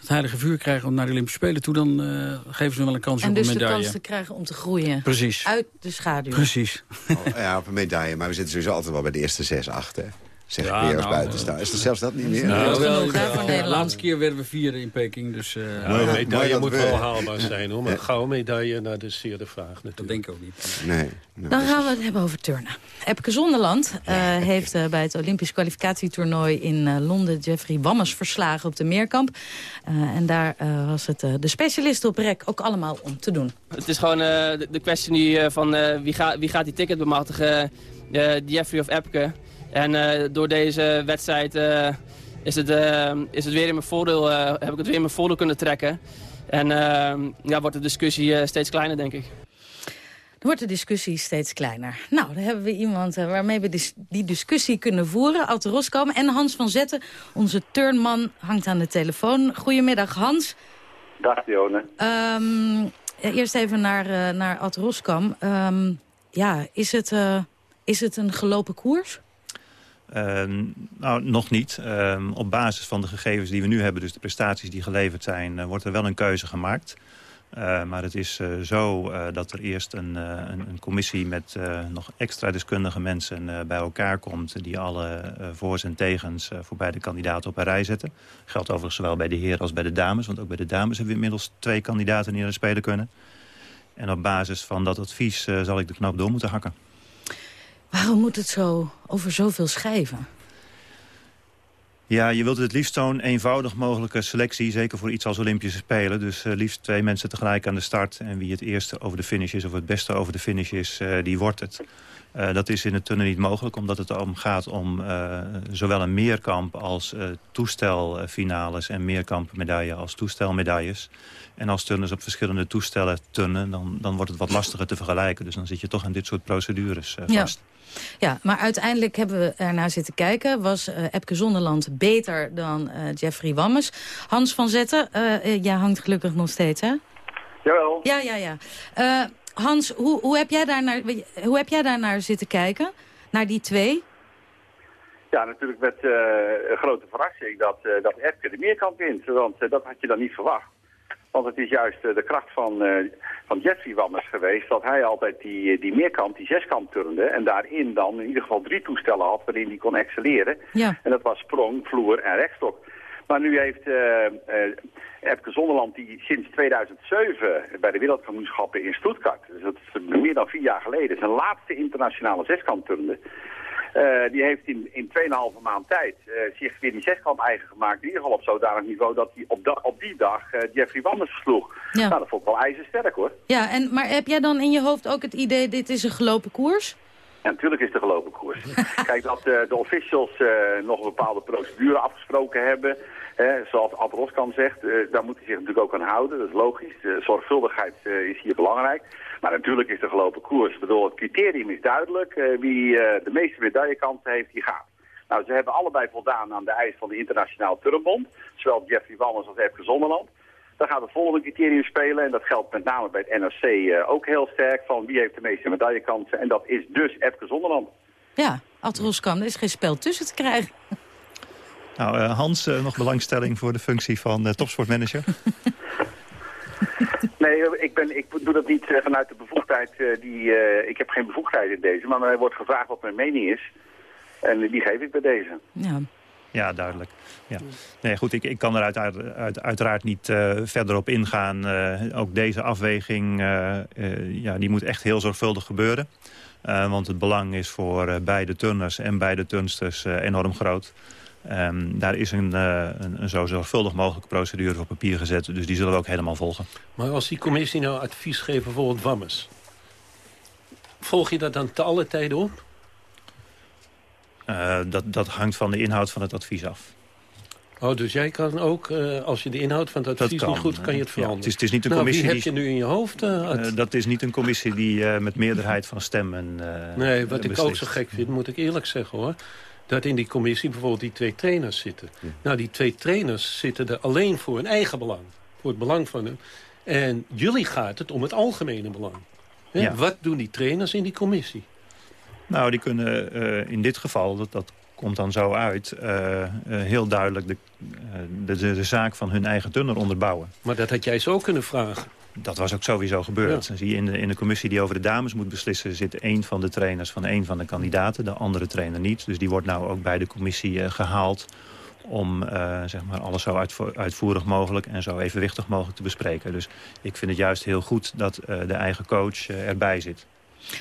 Speaker 14: dat heilige vuur krijgen om naar de Olympische Spelen toe, dan eh, geven ze wel een kans
Speaker 10: En
Speaker 14: op
Speaker 10: dus
Speaker 14: een
Speaker 10: de
Speaker 14: medaille.
Speaker 10: kans te krijgen om te groeien.
Speaker 14: Precies.
Speaker 10: Uit de schaduw.
Speaker 14: Precies.
Speaker 13: Oh, ja, op een medaille. Maar we zitten sowieso altijd wel bij de eerste zes, acht, hè? Zeg
Speaker 14: Ja,
Speaker 13: ik weer als
Speaker 14: nou,
Speaker 13: buiten staan. Is er zelfs dat niet meer?
Speaker 14: Nou, wel, de laatste keer werden we vierde in Peking, dus... eh,
Speaker 11: Ja, een
Speaker 13: dat-
Speaker 11: medaille moet
Speaker 13: we-
Speaker 11: wel haalbaar zijn, hoor. Maar een gouden medaille, nou, dat is zeer de vraag natuurlijk.
Speaker 14: dat denk ik ook niet.
Speaker 13: Nee. nou,
Speaker 10: Dan gaan we het hebben over turnen. Epke Zonderland eh, heeft eh, bij het Olympisch kwalificatietoernooi in eh, Londen... Jeffrey Wammes verslagen op de meerkamp. Eh, en daar eh, was het eh, de specialisten op rek ook allemaal om te doen.
Speaker 15: Het is gewoon eh, de, de kwestie nu eh, van eh, wie, gaat wie gaat die ticket bemachtigen, eh, Jeffrey of Epke. En eh, door deze wedstrijd eh, is, het, eh, is het weer in mijn voordeel, eh, heb ik het weer in mijn voordeel kunnen trekken. En ja, wordt de discussie eh, steeds kleiner, denk ik.
Speaker 10: Dan wordt de discussie steeds kleiner. Nou, dan hebben we iemand waarmee we dis- die discussie kunnen voeren. Alte Roskam en Hans van Zetten, onze turnman, hangt aan de telefoon. Goedemiddag, Hans.
Speaker 16: Dag Dione.
Speaker 10: Ehm, eerst even naar, eh naar Ad Roskam. Ehm, ja, is het, eh, is het een gelopen koers?
Speaker 12: Ehm, nou, nog niet. Ehm, op basis van de gegevens die we nu hebben, dus de prestaties die geleverd zijn, eh, wordt er wel een keuze gemaakt. Eh, maar het is eh, zo dat er eerst een, een, een commissie met nog extra deskundige mensen bij elkaar komt... die alle voor's en tegens voor beide kandidaten op een rij zetten. Geldt overigens zowel bij de heren als bij de dames. Want ook bij de dames hebben we inmiddels twee kandidaten die de Spelen kunnen. En op basis van dat advies zal ik de knop door moeten hakken.
Speaker 10: Waarom moet het zo over zoveel schijven?
Speaker 12: Ja, je wilt het liefst zo'n eenvoudig mogelijke selectie... zeker voor iets als Olympische Spelen. Dus eh, liefst twee mensen tegelijk aan de start. En wie het eerste over de finish is of het beste over de finish is, eh, die wordt het. Eh, dat is in het tunnen niet mogelijk, omdat het om gaat om eh, zowel een meerkamp als eh, toestelfinales... en meerkampmedaille als toestelmedailles. En als tunners op verschillende toestellen tunnen, dan, dan wordt het wat lastiger te vergelijken. Dus dan zit je toch aan dit soort procedures eh,
Speaker 10: Ja.
Speaker 12: vast.
Speaker 10: Ja, maar uiteindelijk hebben we ernaar zitten kijken. Was eh Epke Zonderland beter dan eh, Jeffrey Wammes? Hans van Zetten, jij hangt gelukkig nog steeds, hè?
Speaker 16: Jawel.
Speaker 10: Ja, ja, ja. Hans, hoe, hoe, heb jij daar naar, hoe heb jij daar naar zitten kijken? Naar die twee?
Speaker 16: Ja, natuurlijk met eh, een grote verrassing dat, eh dat Epke de meerkamp wint. Want eh, dat had je dan niet verwacht. Want het is juist de kracht van, van Jeffrey Wammers geweest... dat hij altijd die, die meerkamp, die zeskamp turnde... en daarin dan in ieder geval drie toestellen had waarin hij kon excelleren.
Speaker 10: Ja.
Speaker 16: En dat was sprong, vloer en rekstok. Maar nu heeft uh, uh, Epke Zonderland, die sinds 2007 bij de wereldkampioenschappen in Stuttgart... dus dat is meer dan vier jaar geleden, zijn laatste internationale turnde... Eh, die heeft in, in 2,5 maand tijd uh, zich weer die zeskamp eigen gemaakt. In ieder geval op zodanig niveau dat hij op, op die dag uh, Jeffrey Wanders versloeg.
Speaker 10: Ja.
Speaker 16: Nou, dat vond ik wel ijzersterk hoor.
Speaker 10: Ja, en, maar heb jij dan in je hoofd ook het idee, dit is een gelopen koers?
Speaker 16: Ja, natuurlijk is het een gelopen koers. Kijk, dat de officials nog een bepaalde procedure afgesproken hebben... zoals Ad Roskan zegt, daar moet hij zich natuurlijk ook aan houden. Dat is logisch. zorgvuldigheid is hier belangrijk. Maar natuurlijk is de gelopen koers. Ik bedoel, het criterium is duidelijk. Uh, wie uh, de meeste medaillekansen heeft, die gaat. Nou, ze hebben allebei voldaan aan de eis van de Internationaal Turnbond. Zowel Jeffrey Wallens als Epke Zonderland. Dan gaat het volgende criterium spelen. En dat geldt met name bij het NRC uh, ook heel sterk. Van wie heeft de meeste medaillekansen. En dat is dus Epke Zonderland.
Speaker 10: Ja, Atroskamp, er is geen spel tussen te krijgen.
Speaker 12: Nou, Hans, nog belangstelling voor de functie van topsportmanager?
Speaker 16: Nee, ik, ben, ik doe dat niet vanuit de bevoegdheid. die, uh, ik heb geen bevoegdheid in deze, maar er wordt gevraagd wat mijn mening is. En die geef ik bij deze.
Speaker 10: Ja,
Speaker 12: ja duidelijk. Ja. Nee, goed, ik, ik kan er uit, uit, uiteraard niet uh, verder op ingaan. Uh, ook deze afweging, ja, die moet echt heel zorgvuldig gebeuren. want het belang is voor beide turners en beide turnsters enorm groot. Um, daar is een, uh, een, een, zo zorgvuldig mogelijke procedure op papier gezet. Dus die zullen we ook helemaal volgen.
Speaker 11: Maar als die commissie nou advies geeft bijvoorbeeld Wammes... volg je dat dan te alle tijden op?
Speaker 12: Uh, dat, dat hangt van de inhoud van het advies af.
Speaker 11: Oh, dus jij kan ook, uh, als je de inhoud van het advies
Speaker 12: kan,
Speaker 11: niet goed, kan je het veranderen?
Speaker 12: Ja, het, is, het is niet een
Speaker 11: nou,
Speaker 12: commissie
Speaker 11: wie heb je nu in je hoofd?
Speaker 12: dat is niet een commissie die met meerderheid van stemmen
Speaker 11: Nee, wat
Speaker 12: beslist.
Speaker 11: ik ook zo gek vind, moet ik eerlijk zeggen hoor dat in die commissie bijvoorbeeld die twee trainers zitten. Ja. Nou, die twee trainers zitten er alleen voor hun eigen belang. Voor het belang van hun. En jullie gaat het om het algemene belang. Ja. Wat doen die trainers in die commissie?
Speaker 12: Nou, die kunnen uh, in dit geval, dat, dat komt dan zo uit... Uh, uh, heel duidelijk de, de, de, de, zaak van hun eigen tunnel onderbouwen.
Speaker 11: Maar dat had jij zo kunnen vragen.
Speaker 12: Dat was ook sowieso gebeurd. Ja. Zie je in, de, in de commissie die over de dames moet beslissen... zit één van de trainers van één van de kandidaten. De andere trainer niet. Dus die wordt nou ook bij de commissie gehaald... om uh, zeg maar alles zo uitvo uitvoerig mogelijk en zo evenwichtig mogelijk te bespreken. Dus ik vind het juist heel goed dat uh, de eigen coach erbij zit.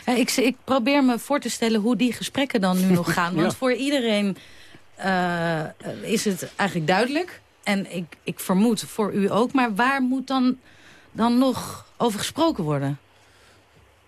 Speaker 10: Ik, ik, probeer me voor te stellen hoe die gesprekken dan nu nog gaan. Want ja. voor iedereen is het eigenlijk duidelijk. En ik, ik vermoed voor u ook. Maar waar moet dan dan nog over gesproken worden?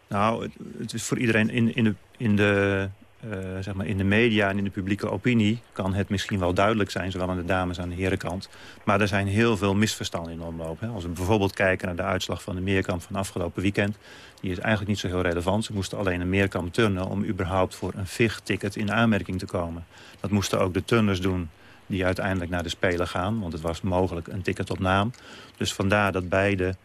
Speaker 12: Nou, het, het is voor iedereen in, in de, in de uh, zeg maar in de media en in de publieke opinie... kan het misschien wel duidelijk zijn, zowel aan de dames aan de herenkant. Maar er zijn heel veel misverstanden in omloop. Hè. Als we bijvoorbeeld kijken naar de uitslag van de meerkamp van afgelopen weekend... die is eigenlijk niet zo heel relevant. Ze moesten alleen een meerkamp turnen om überhaupt voor een VIG-ticket in aanmerking te komen. Dat moesten ook de turners doen die uiteindelijk naar de Spelen gaan. Want het was mogelijk een ticket op naam. Dus vandaar dat beide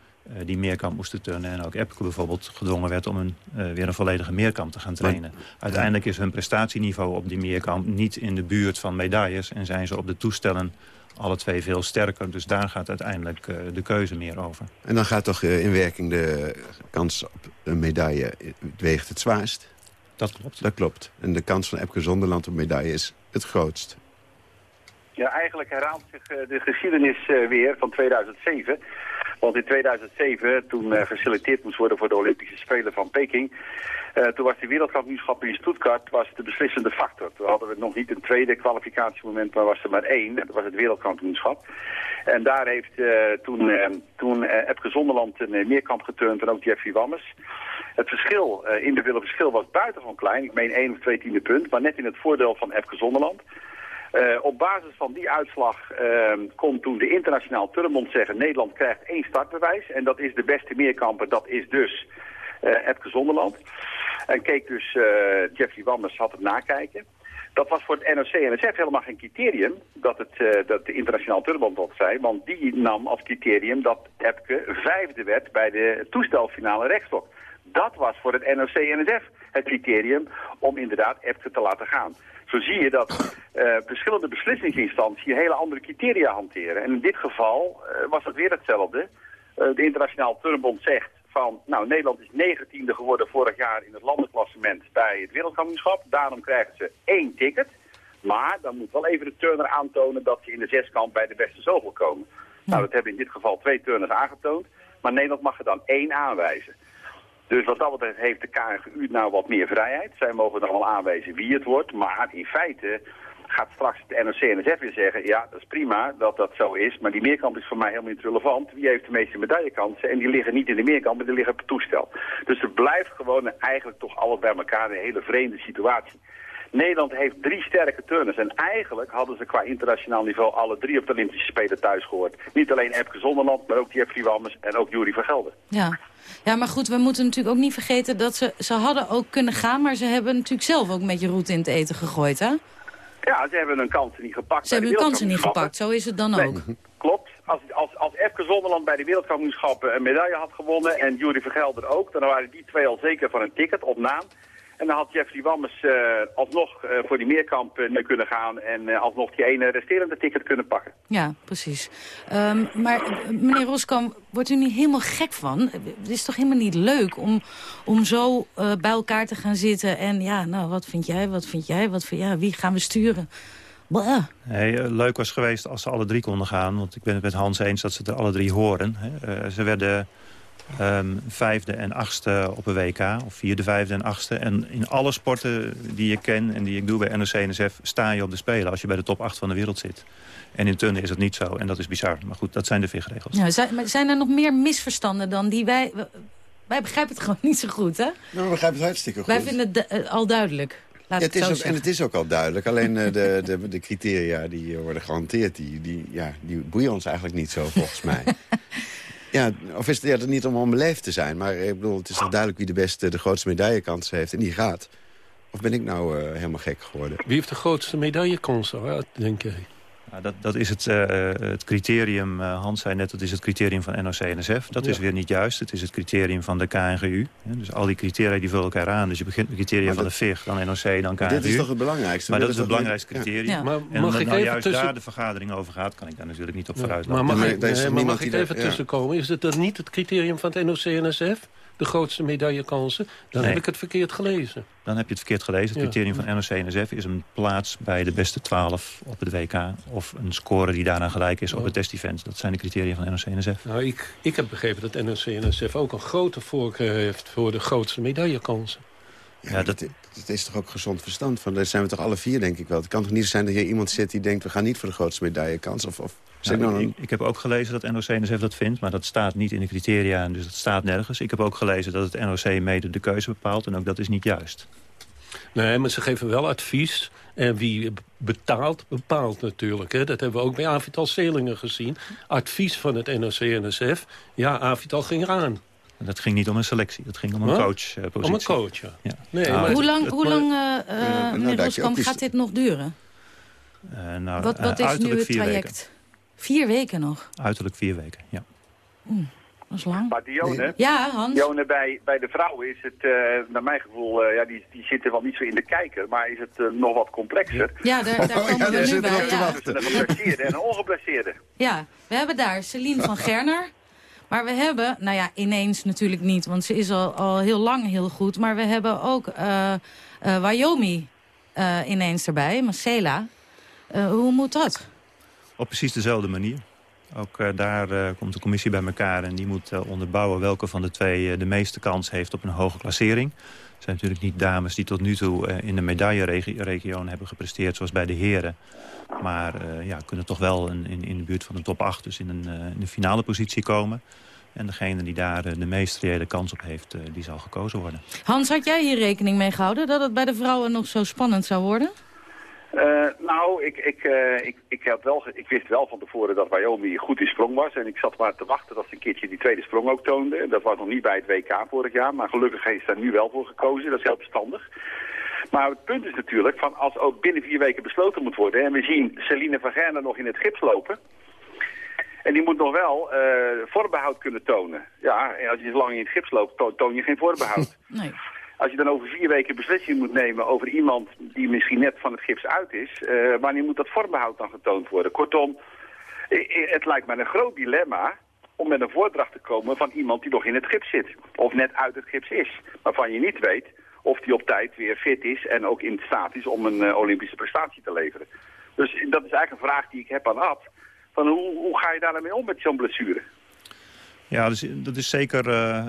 Speaker 12: die meerkamp moesten turnen. En ook Epke bijvoorbeeld gedwongen werd om een, uh, weer een volledige meerkamp te gaan trainen. Maar, Uiteindelijk is hun prestatieniveau op die meerkamp niet in de buurt van medailles. En zijn ze op de toestellen alle twee veel sterker. Dus daar gaat uiteindelijk uh, de keuze meer over.
Speaker 13: En dan gaat toch in werking de kans op een medaille weegt het zwaarst?
Speaker 12: Dat klopt.
Speaker 13: Dat klopt. En de kans van Epke Zonderland op medaille is het grootst.
Speaker 16: Ja, eigenlijk herhaalt zich de geschiedenis weer van 2007... Want in 2007, toen uh, geselecteerd moest worden voor de Olympische Spelen van Peking... Uh, toen was de wereldkampioenschap in Stuttgart was de beslissende factor. Toen hadden we nog niet een tweede kwalificatiemoment, maar was er maar één. Dat was het wereldkampioenschap. En daar heeft uh, toen, toen Epke Zonderland een meerkamp geturnd en ook Jeffrey Wammers. Het verschil, individuele verschil was buitengewoon klein. Ik meen één of twee tiende punt, maar net in het voordeel van Epke Zonderland. Uh, op basis van die uitslag uh, kon toen de internationaal turnbond zeggen... Nederland krijgt één startbewijs en dat is de beste meerkamper. Dat is dus uh, Epke Zonderland. En keek dus, Jeffrey Wammers had het nakijken. Dat was voor het NOC-NSF helemaal geen criterium dat, het, dat de internationaal turnbond dat zei. Want die nam als criterium dat Epke vijfde werd bij de toestelfinale rechtstok. Dat was voor het NOC-NSF het criterium om inderdaad Epke te laten gaan. Zo zie je dat uh, verschillende beslissingsinstanties hele andere criteria hanteren. En in dit geval uh, was het weer hetzelfde. Uh, de Internationaal Turnbond zegt van, nou Nederland is negentiende geworden vorig jaar in het landenklassement bij het wereldkampioenschap. Daarom krijgen ze één ticket. Maar dan moet wel even de turner aantonen dat ze in de zeskamp bij de beste zoveel komen. Nou, dat hebben in dit geval twee turners aangetoond. Maar Nederland mag er dan één aanwijzen. Dus wat dat betreft heeft de KNGU nou wat meer vrijheid. Zij mogen dan wel aanwijzen wie het wordt. Maar in feite gaat straks het NOC-NSF weer zeggen... ja, dat is prima dat dat zo is, maar die meerkamp is voor mij helemaal niet relevant. Wie heeft de meeste medaillekansen? En die liggen niet in de meerkamp, maar die liggen op het toestel. Dus er blijft gewoon eigenlijk toch alles bij elkaar een hele vreemde situatie. Nederland heeft drie sterke turners. En eigenlijk hadden ze qua internationaal niveau alle drie op de Olympische Spelen thuis gehoord. Niet alleen Epke Zonderland, maar ook Jeffrey Walmers en ook Jury van Gelder.
Speaker 10: Ja. ja, maar goed, we moeten natuurlijk ook niet vergeten dat ze... Ze hadden ook kunnen gaan, maar ze hebben natuurlijk zelf ook met je route in het eten gegooid, hè?
Speaker 16: Ja, ze hebben hun kansen niet gepakt.
Speaker 10: Ze hebben hun kansen niet gepakt, zo is het dan
Speaker 16: Nee,
Speaker 10: ook.
Speaker 16: Klopt. Als, als, als Epke Zonderland bij de wereldkampioenschappen een medaille had gewonnen en Jury Vergelder ook, dan waren die twee al zeker van een ticket op naam. En dan had Jeffrey Wammers eh, alsnog eh, voor die meerkamp eh, nu kunnen gaan en eh, alsnog die ene resterende ticket kunnen pakken.
Speaker 10: Ja, precies. Ehm, maar meneer Roskam, wordt u niet helemaal gek van? Het is toch helemaal niet leuk om, om zo eh, bij elkaar te gaan zitten en ja, nou, wat vind jij, wat vind jij, wat vind ja, wie gaan we sturen?
Speaker 12: Leuk was geweest als ze alle drie konden gaan. Want ik ben het met Hans eens dat ze er alle drie horen. Hè. Eh, ze werden ehm, vijfde en achtste op een WK. Of vierde, vijfde en achtste. En in alle sporten die ik ken en die ik doe bij NOC-NSF... sta je op de Spelen als je bij de top 8 van de wereld zit. En in turnen is dat niet zo. En dat is bizar. Maar goed, dat zijn de vechtregels.
Speaker 10: Ja, zijn, er nog meer misverstanden dan die wij... Wij begrijpen het gewoon niet zo goed, hè?
Speaker 13: Nou, we begrijpen het hartstikke goed.
Speaker 10: Wij vinden het eh, al duidelijk.
Speaker 13: Ja, het is ook, en het is ook al duidelijk. Alleen eh, de, de, de criteria die eh, worden gehanteerd, die, die, ja, die boeien ons eigenlijk niet zo, volgens mij. Ja, of is het niet om onbeleefd te zijn, maar ik bedoel, het is toch duidelijk wie de beste, de grootste medaillekans heeft. En die gaat. Of ben ik nou eh, helemaal gek geworden?
Speaker 11: Wie heeft de grootste medaillekans, denk jij?
Speaker 12: Ja, dat, dat is het, eh, het criterium, eh, Hans zei net, dat is het criterium van NOC-NSF. Dat
Speaker 11: Ja.
Speaker 12: is weer niet juist. Het is het criterium van de KNGU. hè. Dus al die criteria die vullen elkaar aan. Dus je begint met criteria
Speaker 13: Maar
Speaker 12: van
Speaker 13: dat-
Speaker 12: de VIG, dan NOC, dan KNGU.
Speaker 13: dit is toch het belangrijkste?
Speaker 12: Maar dat is het belangrijkste criterium.
Speaker 10: Ja.
Speaker 11: Maar
Speaker 12: En
Speaker 11: mag
Speaker 12: omdat
Speaker 11: ik
Speaker 12: nou
Speaker 11: even
Speaker 12: juist
Speaker 11: tussen-
Speaker 12: daar de vergadering over gaat... kan ik daar natuurlijk niet op vooruit
Speaker 11: Maar mag,
Speaker 13: Ja,
Speaker 11: ik, nee, maar mag ik even tussenkomen? Is het dan niet het criterium van het NOC-NSF? De grootste medaillekansen? Dan
Speaker 12: Nee.
Speaker 11: heb ik het verkeerd gelezen.
Speaker 12: Dan heb je het verkeerd gelezen. Het criterium van NOC-NSF is een plaats bij de beste 12 op het WK... of een score die daaraan gelijk is op het test-event. Dat zijn de criteria van NOC-NSF.
Speaker 11: Nou, ik, ik heb begrepen dat NOC-NSF ook een grote voorkeur heeft... voor de grootste medaillekansen.
Speaker 13: Ja, dat, dat is toch ook gezond verstand van. Daar zijn we toch alle vier, denk ik wel. Het kan toch niet zijn dat hier iemand zit die denkt... we gaan niet voor de grootste medaillekans? Of, of zeg
Speaker 12: Nou,
Speaker 13: nou
Speaker 12: ik, ik heb ook gelezen dat NOC-NSF dat vindt, maar dat staat niet in de criteria, dus dat staat nergens. Ik heb ook gelezen dat het NOC mede de keuze bepaalt en ook dat is niet juist.
Speaker 11: Nee, maar ze geven wel advies. En wie betaalt, bepaalt natuurlijk. Hè. Dat hebben we ook bij Avital Selingen gezien. Advies van het NOC-NSF. Ja, Avital ging eraan.
Speaker 12: En dat ging niet om een selectie, dat ging om een
Speaker 11: Huh?
Speaker 12: coachpositie.
Speaker 11: Om een coach, ja.
Speaker 12: Ja.
Speaker 11: Nee,
Speaker 12: Nou,
Speaker 11: maar
Speaker 10: hoe lang,
Speaker 11: het-
Speaker 10: hoe lang eh, eh,
Speaker 13: nou,
Speaker 10: meneer
Speaker 13: daar heb je
Speaker 10: Roskam,
Speaker 13: ook iets-
Speaker 10: gaat dit nog duren?
Speaker 12: Eh, nou,
Speaker 10: Wat,
Speaker 12: eh,
Speaker 10: wat is nu het
Speaker 12: vier
Speaker 10: traject?
Speaker 12: Weken.
Speaker 10: Vier weken nog?
Speaker 12: Uiterlijk vier weken, ja.
Speaker 10: Dat is lang.
Speaker 16: Maar Dione,
Speaker 10: Ja, Hans?
Speaker 16: Dione bij, bij de vrouwen is het, eh, naar mijn gevoel, eh, ja, die, die zitten wel niet zo in de kijker, maar is het eh, nog wat complexer.
Speaker 10: Ja, daar, daar
Speaker 13: Oh, ja,
Speaker 10: komen
Speaker 13: daar
Speaker 10: we nu bij. Ja.
Speaker 16: Tussen een geblesseerde en een ongeblesseerde.
Speaker 10: ja, we hebben daar Celine van Gerner. Maar we hebben, nou ja, ineens natuurlijk niet, want ze is al, al heel lang heel goed. Maar we hebben ook eh, Wyoming eh, ineens erbij, Marcela. Hoe moet dat?
Speaker 12: Op precies dezelfde manier. Ook daar komt de commissie bij elkaar en die moet onderbouwen welke van de twee de meeste kans heeft op een hoge klassering. Zijn natuurlijk niet dames die tot nu toe eh, in de medailleregio hebben gepresteerd zoals bij de heren. Maar eh, ja, kunnen toch wel een, in, in de buurt van de top 8, dus in een, eh, in de finale positie komen. En degene die daar de meest reële kans op heeft, die zal gekozen worden.
Speaker 10: Hans, had jij hier rekening mee gehouden dat het bij de vrouwen nog zo spannend zou worden?
Speaker 16: Eh, nou, ik, ik, eh, ik, ik, wel, ik wist wel van tevoren dat Wyoming goed in sprong was. En ik zat maar te wachten dat ze een keertje die tweede sprong ook toonde. Dat was nog niet bij het WK vorig jaar, maar gelukkig is daar nu wel voor gekozen. Dat is heel verstandig. Maar het punt is natuurlijk, van als ook binnen vier weken besloten moet worden... en we zien Celine van nog in het gips lopen... En die moet nog wel eh, voorbehoud kunnen tonen. Ja, en als je zo lang in het gips loopt, to- toon je geen voorbehoud.
Speaker 10: Nee.
Speaker 16: Als je dan over vier weken beslissing moet nemen over iemand die misschien net van het gips uit is, eh, wanneer moet dat vormbehoud dan getoond worden? Kortom, het lijkt mij een groot dilemma om met een voordracht te komen van iemand die nog in het gips zit. Of net uit het gips is, waarvan je niet weet of die op tijd weer fit is en ook in staat is om een eh, Olympische prestatie te leveren. Dus dat is eigenlijk een vraag die ik heb aan Ad. Van hoe, hoe ga je daar nou mee om met zo'n blessure?
Speaker 12: Ja, dus, dat is zeker uh,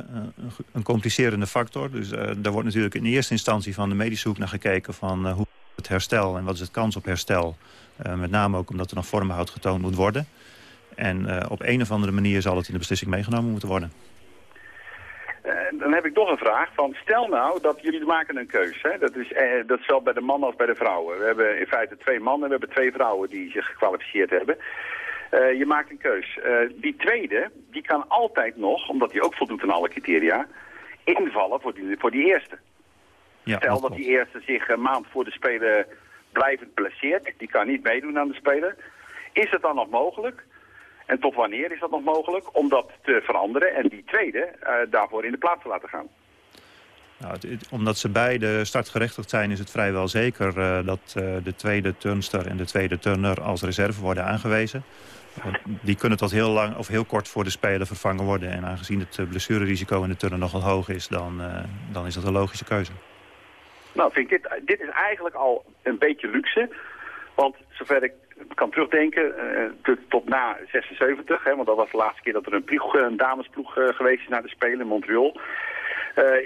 Speaker 12: een complicerende factor. Dus uh, daar wordt natuurlijk in eerste instantie van de medische hoek naar gekeken... van uh, hoe het herstel en wat is het kans op herstel. met name ook omdat er nog vormbehoud getoond moet worden. En op een of andere manier zal het in de beslissing meegenomen moeten worden.
Speaker 16: dan heb ik toch een vraag. Van, stel nou dat jullie maken een keus. Hè? Dat, is, dat zowel bij de mannen als bij de vrouwen. We hebben in feite twee mannen, we hebben twee vrouwen die zich gekwalificeerd hebben... Uh, je maakt een keus. Uh, die tweede, die kan altijd nog, omdat hij ook voldoet aan alle criteria, invallen voor die, voor die eerste. Ja, Stel dat, dat die eerste zich een maand voor de Spelen blijvend blesseert, die kan niet meedoen aan de Spelen. Is het dan nog mogelijk, en tot wanneer is dat nog mogelijk, om dat te veranderen en die tweede uh, daarvoor in de plaats te laten gaan?
Speaker 12: Nou, het, omdat ze beide startgerechtigd zijn, is het vrijwel zeker dat de tweede turnster en de tweede turner als reserve worden aangewezen. Die kunnen tot heel lang of heel kort voor de Spelen vervangen worden. En aangezien het eh, blessurerisico in de turnen nogal hoog is, dan, uh, dan is dat een logische keuze.
Speaker 16: Nou, vind ik dit, dit is eigenlijk al een beetje luxe. Want zover ik kan terugdenken, uh, tot na 76, hè, want dat was de laatste keer dat er een, ploeg, een damesploeg geweest is naar de Spelen in Montreal.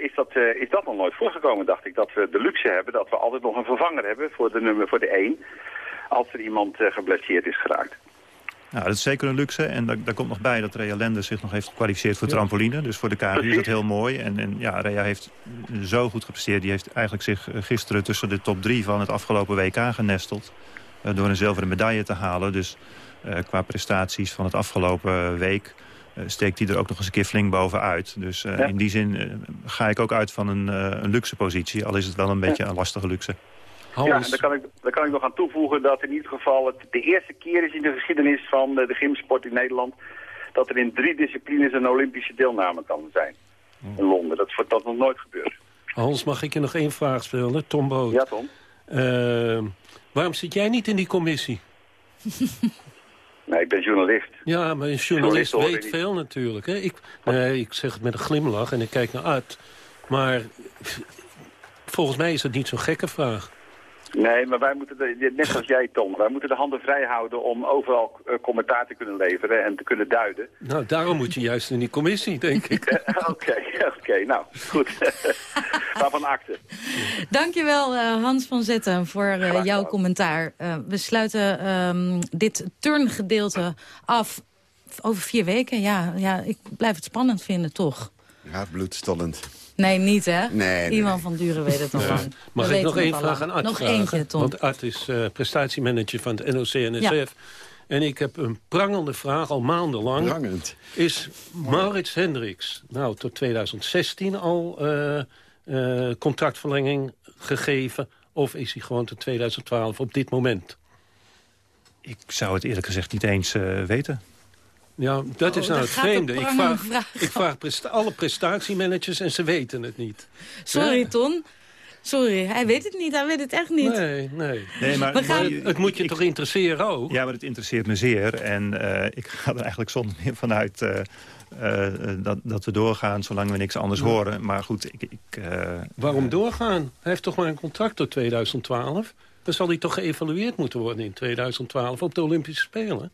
Speaker 16: Is, dat, is dat nog nooit voorgekomen, dacht ik. Dat we de luxe hebben, dat we altijd nog een vervanger hebben voor de, nummer, voor de 1. Als er iemand geblesseerd is geraakt.
Speaker 12: Nou, dat is zeker een luxe. En daar, daar komt nog bij dat Rea Lende zich nog heeft gekwalificeerd voor trampoline. Dus voor de KVU is dat heel mooi. En, en ja, Rea heeft zo goed gepresteerd. Die heeft eigenlijk zich eh, gisteren tussen de top drie van het afgelopen WK genesteld. Uh, door een zilveren medaille te halen. Dus uh, qua prestaties van het afgelopen week... Uh, steekt hij er ook nog eens een keer flink bovenuit. Dus ja. in die zin ga ik ook uit van een, een luxe positie. Al is het wel een beetje een lastige luxe.
Speaker 16: Ja, en daar kan, ik, daar kan ik nog aan toevoegen dat in ieder geval het de eerste keer is in de geschiedenis van de, de gymsport in Nederland dat er in drie disciplines een Olympische deelname kan zijn. In Londen. Dat is dat nog nooit gebeurd.
Speaker 11: Hans, mag ik je nog één vraag stellen? Tom Boot.
Speaker 16: Ja, Tom.
Speaker 11: Uh, waarom zit jij niet in die commissie?
Speaker 16: nee, ik ben journalist.
Speaker 11: Ja, maar een journalist, journalist weet veel natuurlijk. Hè? Ik, nee, ik zeg het met een glimlach en ik kijk naar Art. Maar volgens mij is dat niet zo'n gekke vraag.
Speaker 16: Nee, maar wij moeten, de, net zoals jij Tom, wij moeten de handen vrij houden om overal uh, commentaar te kunnen leveren en te kunnen duiden.
Speaker 11: Nou, daarom moet je juist in die commissie, denk ik.
Speaker 16: Oké, oké, nou, goed. Waarvan akte.
Speaker 10: Dankjewel uh, Hans van Zetten voor uh, jouw commentaar. we sluiten um, dit turngedeelte af over vier weken. Ja, ja, ik blijf het spannend vinden, toch?
Speaker 13: Ja, bloedstollend.
Speaker 10: Nee, niet hè?
Speaker 13: Nee,
Speaker 10: Iemand van Duren weet het nog lang.
Speaker 11: Mag ik nog één vraag aan Art
Speaker 10: Nog
Speaker 11: vragen?
Speaker 10: eentje, Tom.
Speaker 11: Want Art is uh, prestatiemanager van het NOC-NSF. Ja. En ik heb een prangende vraag, al maandenlang.
Speaker 13: Prangend.
Speaker 11: Is Maurits Hendricks nou tot 2016 al uh, uh, contractverlenging gegeven... of is hij gewoon tot 2012 op dit moment?
Speaker 12: Ik zou het eerlijk gezegd niet eens weten.
Speaker 11: Ja, dat
Speaker 10: oh,
Speaker 11: is nou het vreemde. Ik vraag, ik vraag presta alle prestatiemanagers en ze weten het niet.
Speaker 10: Sorry, ja? Ton. Sorry, hij weet het niet. Hij weet het echt niet.
Speaker 11: Nee, nee.
Speaker 12: nee maar,
Speaker 11: We gaan... Het moet je ik, toch interesseren ook?
Speaker 12: Ja, maar het interesseert me zeer. En uh, ik ga er eigenlijk zonder meer vanuit... Uh, uh, dat, dat we doorgaan zolang we niks anders ja. horen. Maar goed, ik... ik
Speaker 11: Waarom doorgaan? Hij heeft toch maar een contract tot 2012? Dan zal hij toch geëvalueerd moeten worden in 2012 op de Olympische Spelen?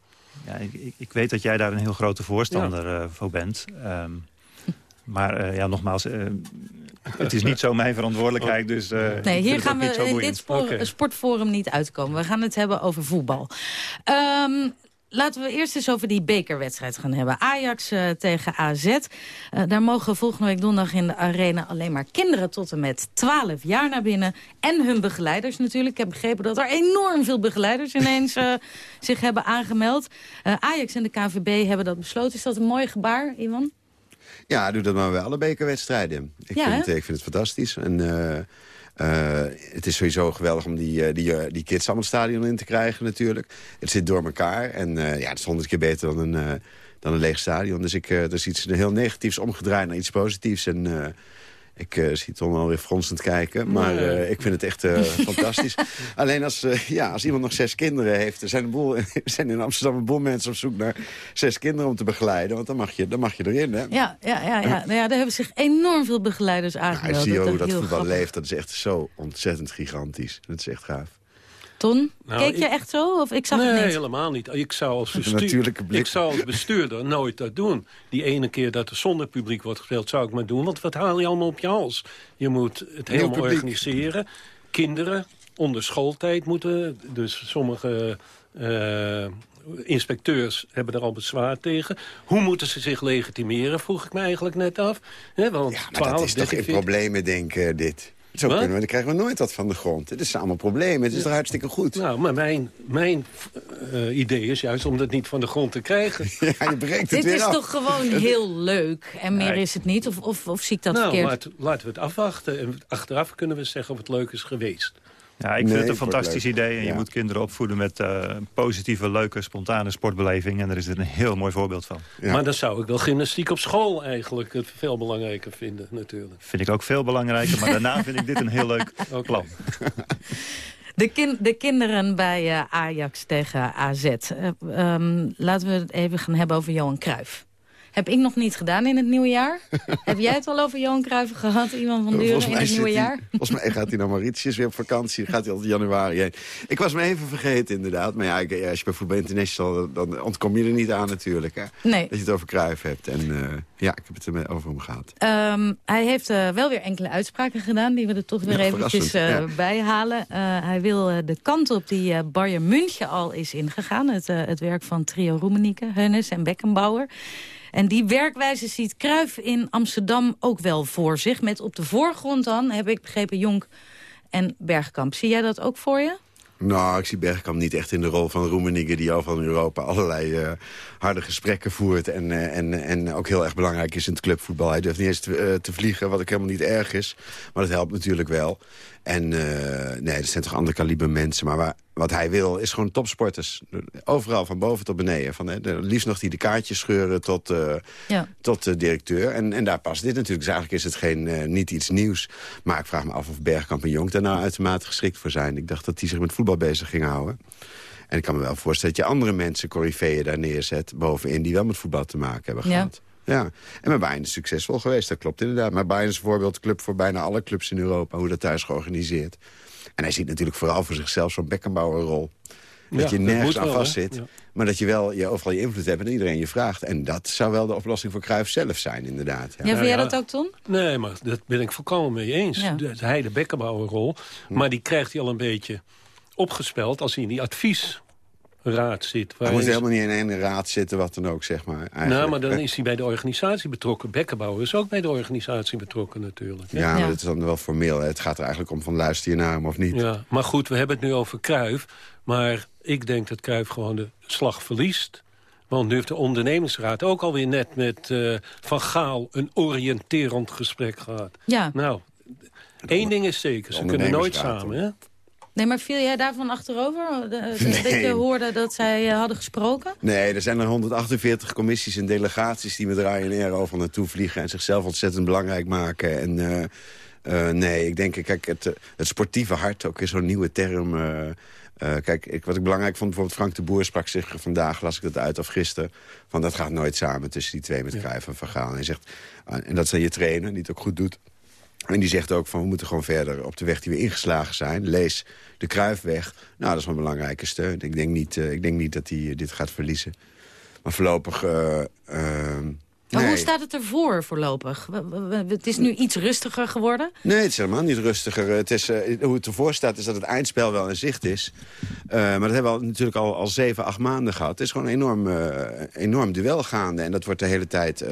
Speaker 12: Ja, ik, ik, weet dat jij daar een heel grote voorstander ja. uh, voor bent. Um, maar uh, ja, nogmaals, uh, het is niet zo mijn verantwoordelijkheid. Dus,
Speaker 10: nee, hier gaan we in dit okay. sportforum niet uitkomen. We gaan het hebben over voetbal. Um, Laten we eerst eens over die bekerwedstrijd gaan hebben. Ajax uh, tegen AZ. Uh, daar mogen volgende week donderdag in de arena alleen maar kinderen tot en met 12 jaar naar binnen. En hun begeleiders natuurlijk. Ik heb begrepen dat er enorm veel begeleiders ineens uh, zich hebben aangemeld. Ajax en de KVB hebben dat besloten. Is dat een mooi gebaar, Iwan?
Speaker 13: Ja, doe dat maar wel, alle bekerwedstrijden. Ik,
Speaker 10: ja,
Speaker 13: vind, ik vind het fantastisch. En... Uh, het is sowieso geweldig om die, die, die kids allemaal het stadion in te krijgen natuurlijk. Het zit door elkaar en ja, het is honderd keer beter dan een, dan een leeg stadion. Dus ik, er is iets heel negatiefs omgedraaid naar iets positiefs. En ik uh, zie Tom alweer fronsend kijken, maar uh, ik vind het echt uh, fantastisch. Alleen als, ja, als iemand nog zes kinderen heeft... er zijn, een boel, zijn in Amsterdam een boel mensen op zoek naar zes kinderen om te begeleiden. Want dan mag je, dan mag je erin, hè?
Speaker 10: Ja, ja, ja, ja. Nou, ja daar hebben zich enorm veel begeleiders aangemeld.
Speaker 13: Ja, zie je hoe dat voetbal leeft. Dat is echt zo ontzettend gigantisch. Dat is echt gaaf.
Speaker 10: Ton,
Speaker 11: Nou,
Speaker 10: keek je
Speaker 11: ik-
Speaker 10: echt zo? Of ik zag
Speaker 11: nee,
Speaker 10: het niet.
Speaker 11: helemaal niet. Ik zou, als bestuur- ik zou als bestuurder nooit dat doen. Die ene keer dat er zonder publiek wordt gespeeld, zou ik maar doen. Want wat haal je allemaal op je hals? Je moet het helemaal
Speaker 13: publiek.
Speaker 11: organiseren. Kinderen onder schooltijd moeten. Dus sommige eh, inspecteurs hebben er al bezwaar tegen. Hoe moeten ze zich legitimeren, vroeg ik me eigenlijk net af. Hè, want
Speaker 13: Maar
Speaker 11: 12,
Speaker 13: dat is toch
Speaker 11: 13,
Speaker 13: in
Speaker 11: 14
Speaker 13: problemen denken, dit. Zo
Speaker 11: Wat?
Speaker 13: kunnen we, dan krijgen we nooit wat van de grond. Het is allemaal problemen. Het is toch hartstikke goed.
Speaker 11: Nou, maar mijn, mijn eh, idee is juist om dat niet van de grond te krijgen.
Speaker 13: Ja, je breekt het
Speaker 10: Dit
Speaker 13: weer
Speaker 10: is
Speaker 13: af.
Speaker 10: toch gewoon heel leuk. En meer
Speaker 11: Nee.
Speaker 10: is het niet? Of, of, of zie ik dat
Speaker 11: nou,
Speaker 10: verkeerd?
Speaker 11: laat- laten we het afwachten. En achteraf kunnen we zeggen of het leuk is geweest.
Speaker 12: Ja, ik
Speaker 13: Nee,
Speaker 12: vind het een fantastisch
Speaker 13: leuk.
Speaker 12: idee. En je moet kinderen opvoeden met eh, positieve, leuke, spontane sportbeleving. En daar is dit een heel mooi voorbeeld van.
Speaker 13: Ja.
Speaker 11: Maar dan zou ik wel gymnastiek op school eigenlijk het veel belangrijker vinden, natuurlijk.
Speaker 12: Vind ik ook veel belangrijker. Maar daarna vind ik dit een heel leuk plan.
Speaker 10: De, kin- de kinderen bij eh, Ajax tegen AZ. Eh, ehm, laten we het even gaan hebben over Johan Cruijff. Heb ik nog niet gedaan in het nieuwe jaar. Heb jij het al over Johan Cruijff gehad, iemand van Duren, in het nieuwe
Speaker 13: hij-
Speaker 10: jaar?
Speaker 13: volgens mij gaat hij naar Mauritius weer op vakantie. Dan gaat hij al in januari heen. Ik was me even vergeten inderdaad. Maar ja, als je bij Voetbal International... dan ontkom je er niet aan natuurlijk. Hè?
Speaker 10: Nee.
Speaker 13: Dat je het over Cruijff hebt. En eh, ja, ik heb het er over hem gehad.
Speaker 10: Ehm, hij heeft eh, wel weer enkele uitspraken gedaan... die we er toch weer
Speaker 13: Ja,
Speaker 10: eventjes
Speaker 13: verrassend,
Speaker 10: bij halen. Hij wil eh, de kant op die Bayern München al is ingegaan. Het, het werk van trio Roemenieke, Heunes en Beckenbauer. En die werkwijze ziet Kruif in Amsterdam ook wel voor zich. Met op de voorgrond dan, heb ik begrepen, Jonk en Bergkamp. Zie jij dat ook voor je?
Speaker 13: Nou, ik zie Bergkamp niet echt in de rol van Roemenigge... die overal in Europa allerlei eh, harde gesprekken voert... En, eh, en, en ook heel erg belangrijk is in het clubvoetbal. Hij durft niet eens te, eh, te vliegen, wat ook helemaal niet erg is. Maar dat helpt natuurlijk wel. En eh, nee, dat zijn toch andere kaliber mensen. Maar waar, wat hij wil is gewoon topsporters. Overal, van boven tot beneden. Van, hè, liefst nog die de kaartjes scheuren tot, eh,
Speaker 10: Ja.
Speaker 13: tot de directeur. En, en daar past dit natuurlijk. Dus eigenlijk is het geen, eh, niet iets nieuws. Maar ik vraag me af of Bergkamp en Jonk daar nou uitermate geschikt voor zijn. Ik dacht dat die zich met voetbal bezig gingen houden. En ik kan me wel voorstellen dat je andere mensen, coryfeeën daar neerzet... bovenin, die wel met voetbal te maken hebben gehad. Ja, en met Bayern is succesvol geweest, dat klopt inderdaad. Maar Bayern is een voorbeeldclub voor bijna alle clubs in Europa... hoe dat daar is georganiseerd. En hij ziet natuurlijk vooral voor zichzelf zo'n Beckenbauer-rol. Dat
Speaker 11: Ja,
Speaker 13: je nergens aan vastzit.
Speaker 11: Ja.
Speaker 13: Maar dat je wel je, overal je invloed hebt en iedereen je vraagt. En dat zou wel de oplossing voor Cruijff zelf zijn, inderdaad.
Speaker 10: Ja, vind jij
Speaker 11: ja.
Speaker 10: dat ook, Ton?
Speaker 11: Nee, maar dat ben ik volkomen mee eens.
Speaker 10: Ja.
Speaker 11: De, hij de Beckenbauerrol. Maar die krijgt hij al een beetje opgespeld als hij in die adviesraad zit.
Speaker 13: Hij moet helemaal niet in één raad zitten, wat dan ook, zeg maar. Eigenlijk.
Speaker 11: Nou, maar dan is hij bij de organisatie betrokken. Beckenbauer is ook bij de organisatie betrokken natuurlijk. hè?
Speaker 13: Ja, maar dat is dan wel formeel. hè. Het gaat er eigenlijk om van luister je naar hem of niet.
Speaker 11: Ja, maar goed, we hebben het nu over Kruif. Maar ik denk dat Kruif gewoon de slag verliest. Want nu heeft de ondernemingsraad ook alweer net met eh, Van Gaal... een oriënterend gesprek gehad.
Speaker 10: Ja.
Speaker 11: Nou, één ding is zeker, ze kunnen nooit samen. Hè?
Speaker 10: Nee, maar viel jij daarvan achterover? De- de- Dat
Speaker 13: Nee.
Speaker 10: je hoorde dat zij eh, hadden gesproken?
Speaker 13: Nee, er zijn er 148 commissies en delegaties... die met Ryanair overal naartoe vliegen... en zichzelf ontzettend belangrijk maken. En eh, eh, nee, ik denk, kijk, het, eh, het sportieve hart... ook is zo'n nieuwe term... eh, eh, kijk, ik, wat ik belangrijk vond, bijvoorbeeld Frank de Boer sprak zich vandaag, las ik dat uit of gisteren, van dat gaat nooit samen tussen die twee met Cruijff en Van Gaal. En, hij zegt, en dat dan je trainer, die het ook goed doet. En die zegt ook van we moeten gewoon verder op de weg die we ingeslagen zijn. Lees de Kruifweg. Nou, dat is wel een belangrijke steun. Ik denk niet, eh, ik denk niet dat hij eh, dit gaat verliezen. Maar voorlopig... eh, ehm,
Speaker 10: Maar
Speaker 13: nee.
Speaker 10: hoe staat het ervoor voorlopig? Het is nu iets rustiger geworden.
Speaker 13: Nee, het is helemaal niet rustiger. Het is, hoe het ervoor staat is dat het eindspel wel in zicht is. Maar dat hebben we al, natuurlijk al, al zeven, acht maanden gehad. Het is gewoon een enorm, enorm duel gaande. En dat wordt de hele tijd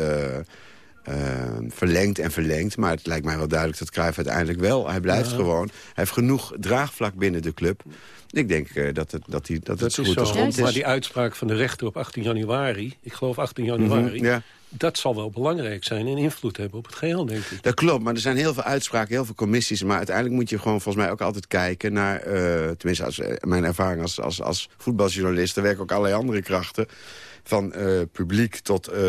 Speaker 13: eh, eh, verlengd en verlengd. Maar het lijkt mij wel duidelijk dat Cruijff uiteindelijk wel... Hij blijft
Speaker 11: Ja.
Speaker 13: gewoon. Hij heeft genoeg draagvlak binnen de club. Ik denk eh, dat, het, dat, hij, dat,
Speaker 11: Dat
Speaker 13: het
Speaker 11: is
Speaker 13: goed
Speaker 11: zo.
Speaker 13: als rond
Speaker 11: Maar
Speaker 13: is.
Speaker 11: die uitspraak van de rechter op 18 januari... ik geloof 18 januari...
Speaker 13: Mhm, ja.
Speaker 11: dat zal wel belangrijk zijn en invloed hebben op het geheel, denk ik.
Speaker 13: Dat klopt, maar er zijn heel veel uitspraken, heel veel commissies. Maar uiteindelijk moet je gewoon volgens mij ook altijd kijken naar... eh, tenminste, als, eh, mijn ervaring als, als, als voetbaljournalist... er werken ook allerlei andere krachten. Van eh, publiek tot, eh,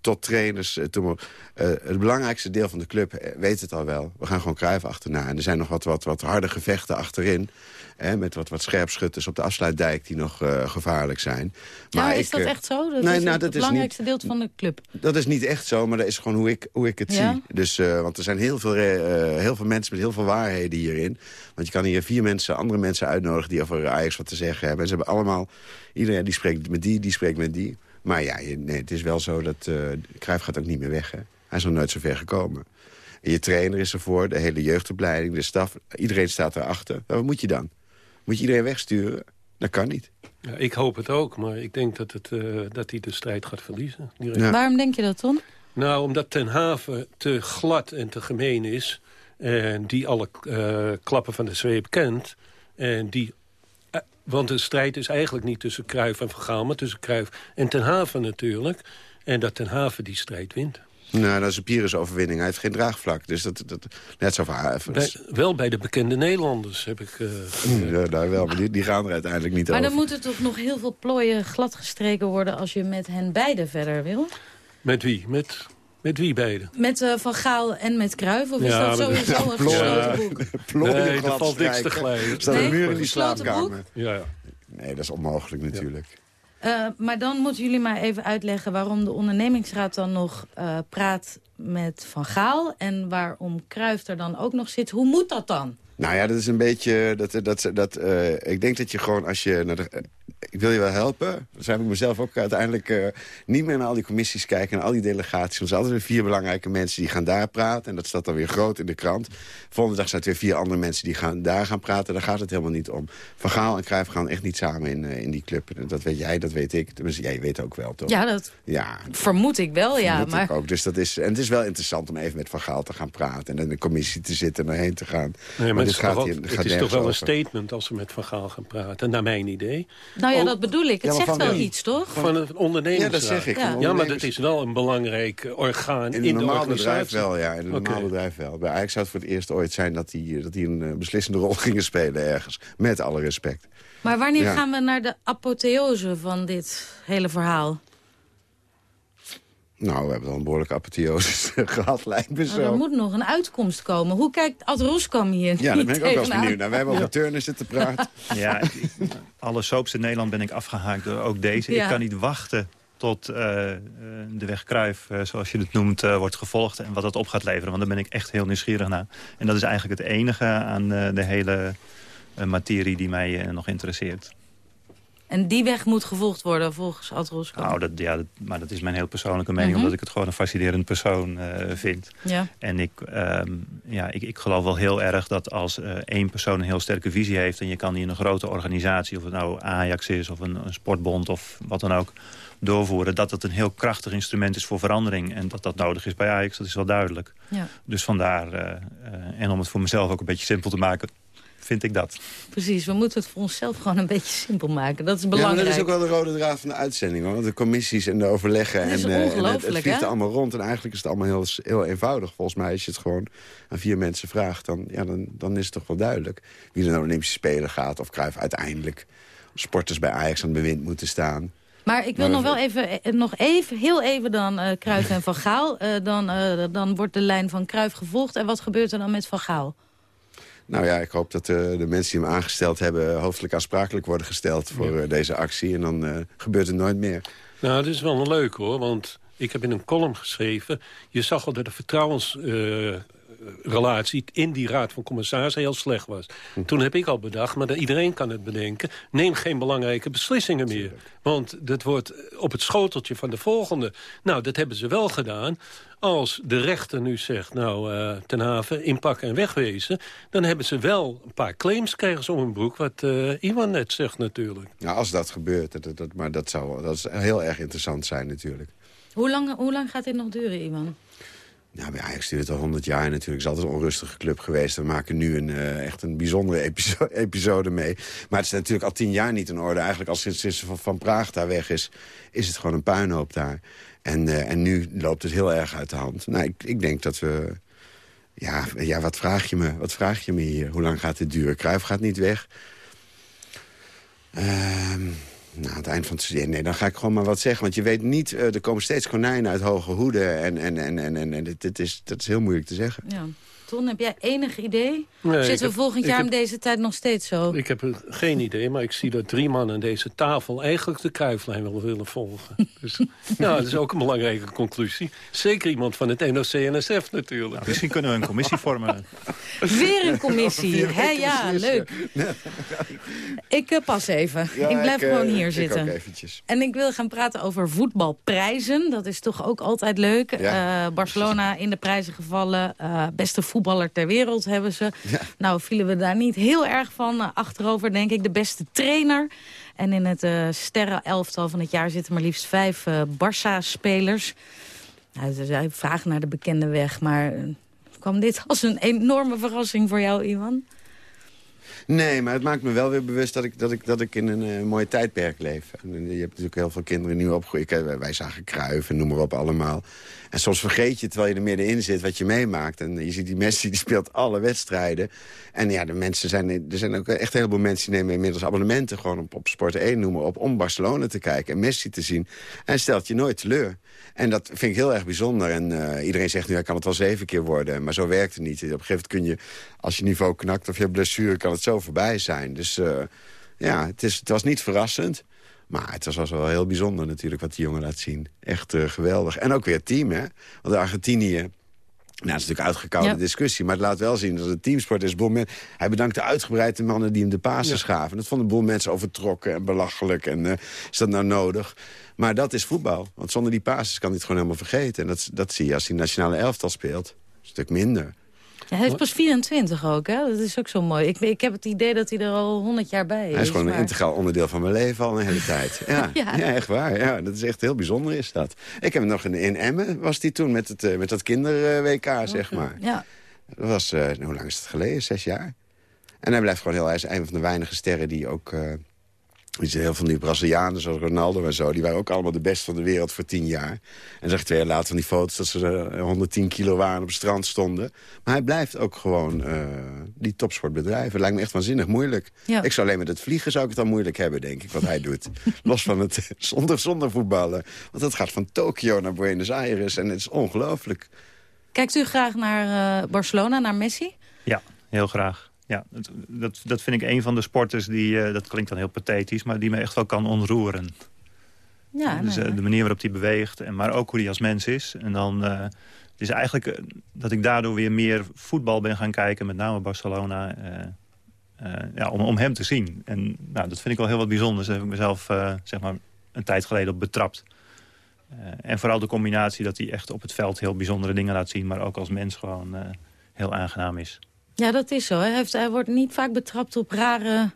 Speaker 13: tot trainers. eh, tot, het belangrijkste deel van de club weet het al wel. We gaan gewoon Cruijff achterna. En er zijn nog wat, wat, wat harde gevechten achterin. Hè, met wat, wat scherpschutters op de afsluitdijk die nog gevaarlijk zijn.
Speaker 10: Maar is
Speaker 13: ik,
Speaker 10: dat echt zo? Dat
Speaker 13: nee,
Speaker 10: is
Speaker 13: nou,
Speaker 10: het
Speaker 13: dat is
Speaker 10: belangrijkste deel van de club.
Speaker 13: dat is niet echt zo, maar dat is gewoon hoe ik, hoe ik het
Speaker 10: Ja?
Speaker 13: zie. Dus, want er zijn heel veel, heel veel mensen met heel veel waarheden hierin. Want je kan hier vier mensen, andere mensen uitnodigen... die over Ajax wat te zeggen hebben. En ze hebben allemaal... Iedereen die spreekt met die, die spreekt met die. Maar ja, je- nee, het is wel zo dat... eh Cruijff gaat ook niet meer weg, hè. Hij is nog nooit zo ver gekomen. En je trainer is ervoor, de hele jeugdopleiding, de staf. Iedereen staat erachter. Nou, wat moet je dan? Moet je iedereen wegsturen? Dat kan niet.
Speaker 11: Ja, ik hoop het ook, maar ik denk dat, het, eh, dat hij de strijd gaat verliezen.
Speaker 10: Waarom denk je dat, Ton?
Speaker 11: Nou, omdat Ten Haven te glad en te gemeen is... en die alle eh, klappen van de zweep kent... en die... want de strijd is eigenlijk niet tussen Kruif en Van Gaal... maar tussen Kruif en Ten Haven natuurlijk. En dat Ten Haven die strijd wint.
Speaker 13: Nou, dat is een Pyrrhus-overwinning. Hij heeft geen draagvlak. Dus dat, dat, net zo van...
Speaker 11: Bij- wel bij de bekende Nederlanders heb ik... eh,
Speaker 13: Ja, daar wel, maar die, die gaan er uiteindelijk niet
Speaker 10: Maar
Speaker 13: over.
Speaker 10: dan moeten toch nog heel veel plooien gladgestreken worden... als je met hen beiden verder wil?
Speaker 11: Met wie? Met, met wie beiden?
Speaker 10: Met eh, Van Gaal en met Cruijff? Of is dat sowieso
Speaker 11: Ja,
Speaker 10: een gesloten boek?
Speaker 11: Nee,
Speaker 13: glad
Speaker 11: valt niks te glijden.
Speaker 13: Er staat een
Speaker 10: Nee?
Speaker 13: muur in die
Speaker 10: Gesloten
Speaker 13: slaapkamer.
Speaker 11: Ja, ja.
Speaker 13: Nee, dat is onmogelijk natuurlijk.
Speaker 10: Eh, maar dan moeten jullie maar even uitleggen waarom de ondernemingsraad dan nog eh, praat met Van Gaal... en waarom Cruijff er dan ook nog zit. Hoe moet dat dan?
Speaker 13: Nou ja, dat is een beetje... Dat, dat, dat, eh, ik denk dat je gewoon als je... Naar de, ik wil je wel helpen. Dus heb ik mezelf ook uiteindelijk eh, niet meer naar al die commissies kijken... en al die delegaties. Want er zijn altijd weer vier belangrijke mensen die gaan daar praten. En dat staat dan weer groot in de krant. Volgende dag zijn het weer vier andere mensen die gaan, daar gaan praten. Daar gaat het helemaal niet om. Van Gaal en Cruijff gaan echt niet samen in, eh, in die club. En Dat weet jij, dat weet ik. Tenminste, jij weet ook wel, toch?
Speaker 10: Ja, dat
Speaker 13: Ja,
Speaker 10: vermoed ik wel, ja.
Speaker 13: Vermoed
Speaker 10: Maar
Speaker 13: ik ook. Dus dat is, en het is wel interessant om even met Van Gaal te gaan praten... en in de commissie te zitten en erheen te gaan.
Speaker 11: Nee, maar,
Speaker 13: dit
Speaker 11: het is, toch, wel-
Speaker 13: hier-
Speaker 11: het
Speaker 13: gaat
Speaker 11: is toch wel een statement als ze met Van Gaal gaan praten, naar mijn idee.
Speaker 10: nou ja,
Speaker 11: Ook-
Speaker 10: dat bedoel ik. Het
Speaker 13: Ja,
Speaker 10: zegt
Speaker 13: van
Speaker 10: wel iets, toch?
Speaker 11: Van een ondernemingsraad.
Speaker 13: Ja, dat zeg ik,
Speaker 10: Ja.
Speaker 11: Ja, maar dat
Speaker 13: ondernemers.
Speaker 11: is wel een belangrijk orgaan
Speaker 13: In
Speaker 11: in,
Speaker 13: een
Speaker 11: de
Speaker 13: normaal bedrijf wel, ja. In een normaal bedrijf wel. Bij Ajax zou het voor het eerst ooit zijn dat die, dat die een eh, beslissende rol gingen spelen ergens. Met alle respect.
Speaker 10: Maar wanneer
Speaker 13: Ja.
Speaker 10: gaan we naar de apotheose van dit hele verhaal?
Speaker 13: Nou, we hebben al een behoorlijke apotheose gehad, lijkt me
Speaker 10: Nou, er
Speaker 13: zo.
Speaker 10: moet nog een uitkomst komen. Hoe kijkt Ad Roeskam hier
Speaker 13: Ja, daar ben ik ook wel eens benieuwd naar. Wij hebben over Turner zitten praten.
Speaker 12: Ja, alle soaps in Nederland ben ik afgehaakt door ook deze.
Speaker 10: Ja.
Speaker 12: Ik kan niet wachten tot eh, eh, de weg Kruif, eh, zoals je het noemt, eh, wordt gevolgd... en wat dat op gaat leveren, want daar ben ik echt heel nieuwsgierig naar. En dat is eigenlijk het enige aan eh, de hele materie die mij nog interesseert.
Speaker 10: En die weg moet gevolgd worden volgens Ad.
Speaker 12: Nou, dat, ja, dat, maar dat is mijn heel persoonlijke mening...
Speaker 10: Mhm.
Speaker 12: omdat ik het gewoon een fascinerend persoon eh, vind.
Speaker 10: Ja.
Speaker 12: En ik, ehm, ja, ik, ik geloof wel heel erg dat als eh, één persoon een heel sterke visie heeft... en je kan die in een grote organisatie, of het nou Ajax is... of een, een sportbond of wat dan ook, doorvoeren... dat het een heel krachtig instrument is voor verandering. En dat dat nodig is bij Ajax, dat is wel duidelijk.
Speaker 10: Ja.
Speaker 12: Dus vandaar, eh, en om het voor mezelf ook een beetje simpel te maken... vind ik dat.
Speaker 10: Precies, we moeten het voor onszelf gewoon een beetje simpel maken. Dat is
Speaker 13: Ja, maar
Speaker 10: belangrijk.
Speaker 13: dat is ook wel de rode draad van de uitzending. Hoor. Want de commissies en de overleggen.
Speaker 10: Dat is
Speaker 13: en, eh, en het, het vliegt
Speaker 10: hè?
Speaker 13: er allemaal rond. En eigenlijk is het allemaal heel, heel eenvoudig. Volgens mij, als je het gewoon aan vier mensen vraagt... dan, ja, dan, dan is het toch wel duidelijk. Wie er nou Olympische Spelen gaat. Of Cruijff uiteindelijk sporters bij Ajax aan het bewind moeten staan.
Speaker 10: Maar ik wil nog wel even, eh, nog even, heel even dan eh Cruijff en Van Gaal. Eh, dan, eh, dan wordt de lijn van Cruijff gevolgd. En wat gebeurt er dan met Van Gaal?
Speaker 13: Nou ja, ik hoop dat eh, de mensen die hem aangesteld hebben... hoofdelijk aansprakelijk worden gesteld voor eh, deze actie. En dan eh, gebeurt het nooit meer.
Speaker 11: Nou, dat is wel een leuk hoor, want ik heb in een column geschreven... je zag al dat de vertrouwensrelatie in die raad van commissarissen heel slecht was. Toen heb ik al bedacht, maar dat iedereen kan het bedenken... neem geen belangrijke beslissingen meer. Want dat wordt op het schoteltje van de volgende. Nou, dat hebben ze wel gedaan. Als de rechter nu zegt, nou, eh, ten haven, inpakken en wegwezen... dan hebben ze wel een paar claims krijgen ze om hun broek... wat eh Iwan net zegt natuurlijk.
Speaker 13: Nou, als dat gebeurt, dat, dat, maar dat zou dat is heel erg interessant zijn natuurlijk.
Speaker 10: Hoe lang, hoe lang gaat dit nog duren, Iwan?
Speaker 13: Nou, bij Ajax duurt het al 100 jaar natuurlijk. Het is altijd een onrustige club geweest. We maken nu een, eh, echt een bijzondere episo episode mee. Maar het is natuurlijk al tien jaar niet in orde. Eigenlijk al sinds, van, van Praag daar weg is, is het gewoon een puinhoop daar. En, eh, en nu loopt het heel erg uit de hand. Nou, ik, ik denk dat we... Ja, ja, wat vraag je me? Wat vraag je me hier? Hoe lang gaat dit duren? Cruijff gaat niet weg. Ehm, Nou, aan het eind van het studeren, nee, dan ga ik gewoon maar wat zeggen. Want je weet niet, uh, er komen steeds konijnen uit hoge hoeden. En, en, en, en, en, en dit, is, dat is heel moeilijk te zeggen.
Speaker 10: Ja. Ton, heb jij enig idee? Zitten we volgend jaar om deze tijd nog steeds zo?
Speaker 11: Ik heb geen idee, maar ik zie dat drie mannen aan deze tafel... eigenlijk de kruiflijn willen, willen volgen. Dus ja, dat is ook een belangrijke conclusie. Zeker iemand van het NOC-NSF natuurlijk. Nou,
Speaker 12: misschien kunnen we een commissie vormen.
Speaker 10: Weer een commissie, hè? Ja, leuk. Ik uh, pas even. ik blijf gewoon
Speaker 13: uh,
Speaker 10: hier zitten.
Speaker 13: eventjes.
Speaker 10: En ik wil gaan praten over voetbalprijzen. Dat is toch ook altijd leuk.
Speaker 13: Ja.
Speaker 10: Uh, Barcelona in de prijzen gevallen. beste voetballer ter wereld hebben ze.
Speaker 13: Ja.
Speaker 10: Nou vielen we daar niet heel erg van uh, achterover, denk ik. De beste trainer. En in het uh, sterren-elftal van het jaar zitten maar liefst vijf uh, Barça-spelers. Nou, zij vragen naar de bekende weg, maar kwam dit als een enorme verrassing voor jou, Iwan?
Speaker 13: Nee, maar het maakt me wel weer bewust dat ik, dat ik, dat ik in een uh, mooie tijdperk leef. En je hebt natuurlijk heel veel kinderen nieuw opgegroeid. Wij, wij zagen Kruif en noem maar op allemaal. En soms vergeet je, terwijl je er middenin zit, wat je meemaakt. En je ziet die Messi, die speelt alle wedstrijden. En ja, de mensen zijn, er zijn ook echt een heleboel mensen... die nemen inmiddels abonnementen gewoon op, op Sport 1, noemen op... om Barcelona te kijken en Messi te zien. En stelt je nooit teleur. En dat vind ik heel erg bijzonder. En uh, iedereen zegt nu, hij kan het wel zeven keer worden. Maar zo werkt het niet. Op een gegeven moment kun je, als je niveau knakt of je hebt blessure... kan het zo voorbij zijn. Dus uh, ja, het, is, het was niet verrassend. Maar het was wel heel bijzonder natuurlijk wat die jongen laat zien. Echt uh, geweldig. En ook weer het team, hè. Want Argentinië... Nou, dat is natuurlijk uitgekoude ja. discussie. Maar het laat wel zien dat het teamsport is. Hij bedankte uitgebreid de mannen die hem de passes ja. gaven. Dat vonden boel mensen overtrokken en belachelijk. En uh, is dat nou nodig? Maar dat is voetbal. Want zonder die passes kan hij het gewoon helemaal vergeten. En dat, dat zie je als hij nationale elftal speelt. Een stuk minder.
Speaker 10: Ja, hij is pas 24 ook, hè? Dat is ook zo mooi. Ik, ik heb het idee dat hij er al 100 jaar bij is.
Speaker 13: Hij is gewoon
Speaker 10: maar...
Speaker 13: een integraal onderdeel van mijn leven al een hele tijd. Ja, ja. ja. echt waar. Ja, dat is echt heel bijzonder is dat. Ik heb hem nog in, in Emmen, was hij toen, met, het, uh, met dat kinder-WK, zeg maar.
Speaker 10: Ja.
Speaker 13: Dat was, uh, hoe lang is het geleden? Zes jaar. En hij blijft gewoon heel... Hij is een van de weinige sterren die ook... Uh, zijn heel veel nu Brazilianen, zoals Ronaldo en zo... die waren ook allemaal de beste van de wereld voor tien jaar. En ik twee jaar later van die foto's... dat ze uh, 110 kilo waren op het strand stonden. Maar hij blijft ook gewoon uh, die topsport bedrijven. Het lijkt me echt waanzinnig moeilijk.
Speaker 10: Ja.
Speaker 13: Ik zou alleen met het vliegen zou ik het dan moeilijk hebben, denk ik, wat hij doet. Los van het zonder, zonder voetballen. Want dat gaat van Tokio naar Buenos Aires en het is ongelooflijk.
Speaker 10: Kijkt u graag naar uh, Barcelona, naar Messi?
Speaker 12: Ja, heel graag. Ja, dat, dat, vind ik een van de sporters die, uh, dat klinkt dan heel pathetisch... maar die me echt wel kan ontroeren.
Speaker 10: Ja,
Speaker 12: dus,
Speaker 10: nee,
Speaker 12: uh, de manier waarop hij beweegt, en maar ook hoe hij als mens is. En dan uh, het is eigenlijk dat ik daardoor weer meer voetbal ben gaan kijken... met name Barcelona, ja, om, om hem te zien. En nou, dat vind ik wel heel wat bijzonders. Daar heb ik mezelf zeg maar een tijd geleden op betrapt. en vooral de combinatie dat hij echt op het veld heel bijzondere dingen laat zien... maar ook als mens gewoon heel aangenaam is.
Speaker 10: Ja, dat is zo. Hij, heeft, hij wordt niet vaak betrapt op rare...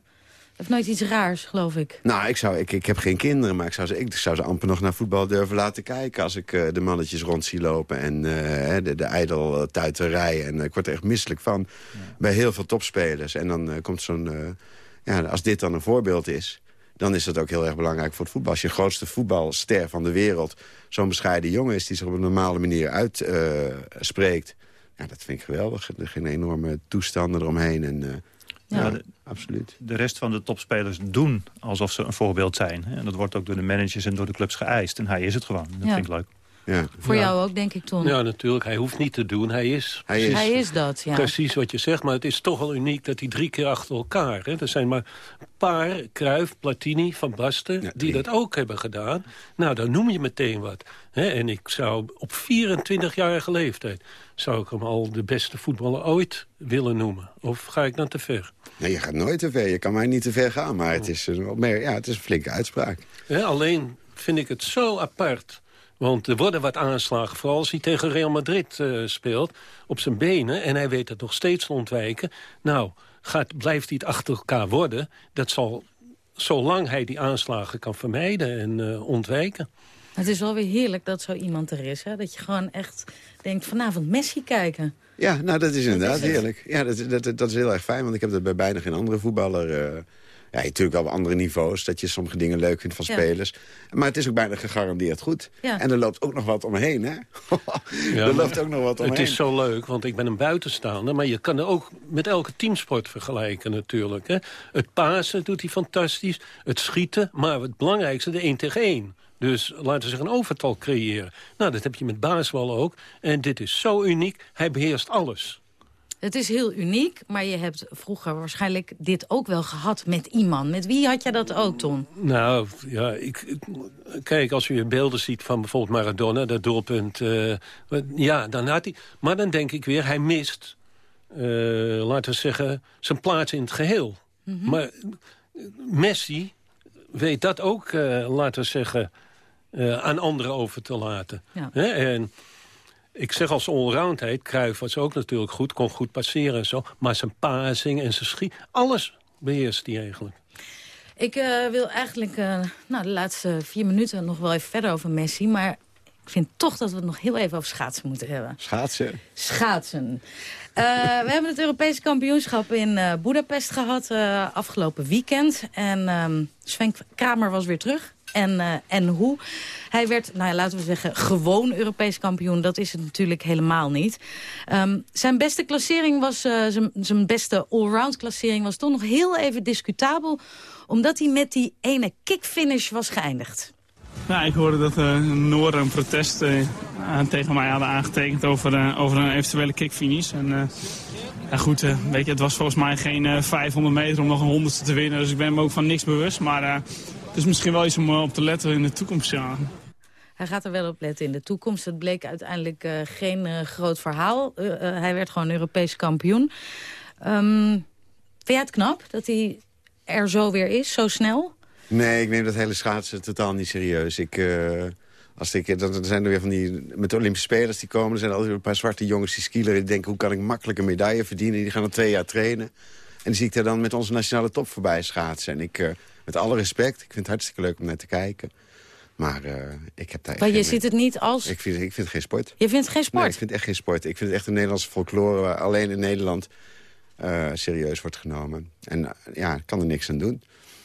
Speaker 10: heeft nooit iets raars, geloof ik.
Speaker 13: Nou, ik, zou, ik, ik heb geen kinderen, maar ik zou, ze, ik zou ze amper nog naar voetbal durven laten kijken... als ik uh, de mannetjes rond zie lopen en uh, de, de ijdeltuiterij. En uh, ik word er echt misselijk van bij heel veel topspelers. En dan komt zo'n... ja, als dit dan een voorbeeld is dan is dat ook heel erg belangrijk voor het voetbal. Als je grootste voetbalster van de wereld zo'n bescheiden jongen is... die zich op een normale manier uitspreekt... Ja, dat vind ik geweldig. Er geen enorme toestanden eromheen. En, uh,
Speaker 12: ja, ja de, absoluut. De rest van de topspelers doen alsof ze een voorbeeld zijn. En dat wordt ook door de managers en door de clubs geëist. En hij is het gewoon. Dat
Speaker 10: ja.
Speaker 12: vind ik leuk.
Speaker 13: Ja.
Speaker 10: Voor jou ook, denk ik, Ton.
Speaker 11: Ja, natuurlijk. Hij hoeft niet te doen. Hij is.
Speaker 13: Hij is,
Speaker 10: hij is dat, ja.
Speaker 11: Precies wat je zegt. Maar het is toch wel uniek dat hij drie keer achter elkaar... Hè, er zijn maar een paar, Kruif, Platini, Van Basten... Ja, die dat ook hebben gedaan. Nou, dan noem je meteen wat. Hè, en ik zou op 24-jarige leeftijd... zou ik hem al de beste voetballer ooit willen noemen. Of ga ik dan te ver?
Speaker 13: Nee, je gaat nooit te ver. Je kan mij niet te ver gaan. Maar het is een, meer, ja, het is een flinke uitspraak.
Speaker 11: Alleen vind ik het zo apart... Want er worden wat aanslagen, vooral als hij tegen Real Madrid uh, speelt... op zijn benen, en hij weet het nog steeds te ontwijken. Nou, gaat, blijft hij het achter elkaar worden... dat zal, zolang hij die aanslagen kan vermijden en uh, ontwijken.
Speaker 10: Het is wel weer heerlijk dat zo iemand er is. Hè? Dat je gewoon echt denkt, vanavond Messi kijken.
Speaker 13: Ja, nou, dat is inderdaad dat is heerlijk. Ja, dat, dat, dat is heel erg fijn, want ik heb dat bij bijna geen andere voetballer... Uh, Ja, natuurlijk wel op andere niveaus, dat je sommige dingen leuk vindt van
Speaker 10: Ja.
Speaker 13: spelers. Maar het is ook bijna gegarandeerd goed.
Speaker 10: Ja.
Speaker 13: En er loopt ook nog wat omheen, hè?
Speaker 11: Ja,
Speaker 13: er loopt ook nog wat omheen.
Speaker 11: Het is zo leuk, want ik ben een buitenstaander... maar je kan er ook met elke teamsport vergelijken natuurlijk. Hè. Het pasen doet hij fantastisch, het schieten... maar het belangrijkste, de 1 tegen 1. Dus laten we zeggen een overtal creëren. Nou, dat heb je met basketbal ook. En dit is zo uniek, hij beheerst alles.
Speaker 10: Het is heel uniek, maar je hebt vroeger waarschijnlijk dit ook wel gehad met iemand. Met wie had je dat ook, Ton?
Speaker 11: Nou, ja, ik, kijk, als je beelden ziet van bijvoorbeeld Maradona, dat doelpunt... eh, ja, dan had hij... Maar dan denk ik weer, hij mist, eh, laten we zeggen, zijn plaats in het geheel.
Speaker 10: Mhm.
Speaker 11: Maar eh, Messi weet dat ook, laten we zeggen, aan anderen over te laten.
Speaker 10: Ja.
Speaker 11: Hè? En ik zeg als allroundheid, Cruijff was ook natuurlijk goed, kon goed passeren en zo. Maar zijn passing en zijn schiet, alles beheerst hij eigenlijk.
Speaker 10: Ik eh, wil eigenlijk eh, nou, de laatste vier minuten nog wel even verder over Messi. Maar ik vind toch dat we het nog heel even over schaatsen moeten hebben.
Speaker 13: Schaatsen.
Speaker 10: Schaatsen. Eh, we hebben het Europese kampioenschap in eh Budapest gehad eh, afgelopen weekend. En ehm, Sven Kramer was weer terug. En, eh, en hoe? Hij werd, nou ja, laten we zeggen, gewoon Europees kampioen. Dat is het natuurlijk helemaal niet. Ehm, zijn beste klassering was, eh, zijn, zijn beste allround klassering was toch nog heel even discutabel. Omdat hij met die ene kickfinish was geëindigd.
Speaker 17: Ja, ik hoorde dat eh Noor een protest tegen mij hadden aangetekend over, over een eventuele kickfinish. En goed, weet je, het was volgens mij geen eh, 500 meter om nog een honderdste te winnen. Dus ik ben me ook van niks bewust. Maar is misschien wel iets om eh, op te letten in de toekomst. Ja.
Speaker 10: Hij gaat er wel op letten in de toekomst. Het bleek uiteindelijk eh, geen eh, groot verhaal. Hij werd gewoon Europees kampioen. Ehm, vind jij het knap dat hij er zo weer is, zo snel?
Speaker 13: Nee, ik neem dat hele schaatsen totaal niet serieus. Ik, eh, als ik, dan dan zijn er weer van die... Met de Olympische Spelers die komen... er zijn altijd weer een paar zwarte jongens die skileren. Die denken, hoe kan ik makkelijk een medaille verdienen? Die gaan al twee jaar trainen. En die zie ik er dan met onze nationale top voorbij schaatsen. En ik, eh, met alle respect, ik vind het hartstikke leuk om naar te kijken. Maar eh, ik heb daar
Speaker 10: Maar je ziet het niet als...
Speaker 13: Ik vind, ik vind het geen sport.
Speaker 10: Je vindt het geen sport?
Speaker 13: Nee, ik vind het echt geen sport. Ik vind het echt een Nederlandse folklore... waar alleen in Nederland eh, serieus wordt genomen. En eh, ja, ik kan er niks aan doen.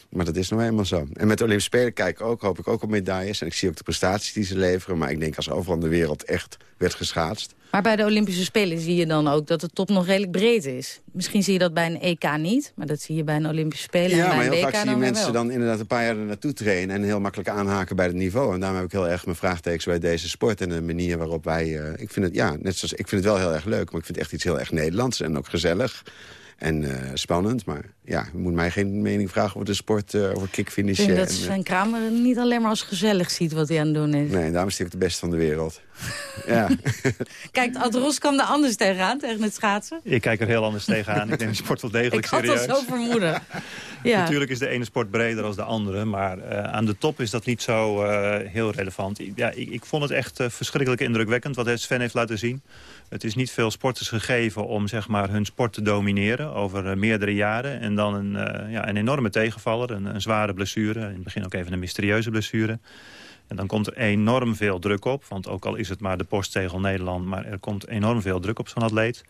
Speaker 13: Maar dat is nou eenmaal zo. En met de Olympische Spelen kijk ik ook, hoop ik ook op medailles. En ik zie ook de prestaties die ze leveren. Maar ik denk als overal in de wereld echt werd geschaatst...
Speaker 10: Maar bij de Olympische Spelen zie je dan ook dat de top nog redelijk breed is. Misschien zie je dat bij een EK niet, maar dat zie je bij een Olympische Spelen
Speaker 13: Ja,
Speaker 10: en
Speaker 13: maar
Speaker 10: bij
Speaker 13: heel
Speaker 10: een
Speaker 13: vaak zie je mensen dan inderdaad een paar jaar naartoe trainen... en heel makkelijk aanhaken bij het niveau. En daarom heb ik heel erg mijn vraagtekens bij deze sport... en de manier waarop wij... eh, ik vind het, ja, net zoals, ik vind het wel heel erg leuk, maar ik vind het echt iets heel erg Nederlands... en ook gezellig en eh, spannend. Maar ja, je moet mij geen mening vragen over de sport, eh, over
Speaker 10: Ik
Speaker 13: kickfinishen.
Speaker 10: denk dat
Speaker 13: en,
Speaker 10: Sven Kramer niet alleen maar als gezellig ziet wat hij aan het doen is.
Speaker 13: Nee, daarom is hij ook de beste van de wereld. Ja.
Speaker 10: Kijkt Ad Roskam er anders tegenaan, tegen het schaatsen?
Speaker 12: Ik kijk er heel anders tegenaan. Ik neem de sport wel degelijk
Speaker 10: Ik had
Speaker 12: serieus.
Speaker 10: dat zo vermoeden. Ja.
Speaker 12: Natuurlijk is de ene sport breder dan de andere. Maar eh, aan de top is dat niet zo eh, heel relevant. Ik- Ja, ik, ik vond het echt eh, verschrikkelijk indrukwekkend wat Sven heeft laten zien. Het is niet veel sporters gegeven om zeg maar, hun sport te domineren over meerdere jaren. En dan een, ja, een enorme tegenvaller, een, een zware blessure. In het begin ook even een mysterieuze blessure. En dan komt er enorm veel druk op. Want ook al is het maar de postzegel Nederland... maar er komt enorm veel druk op zo'n atleet.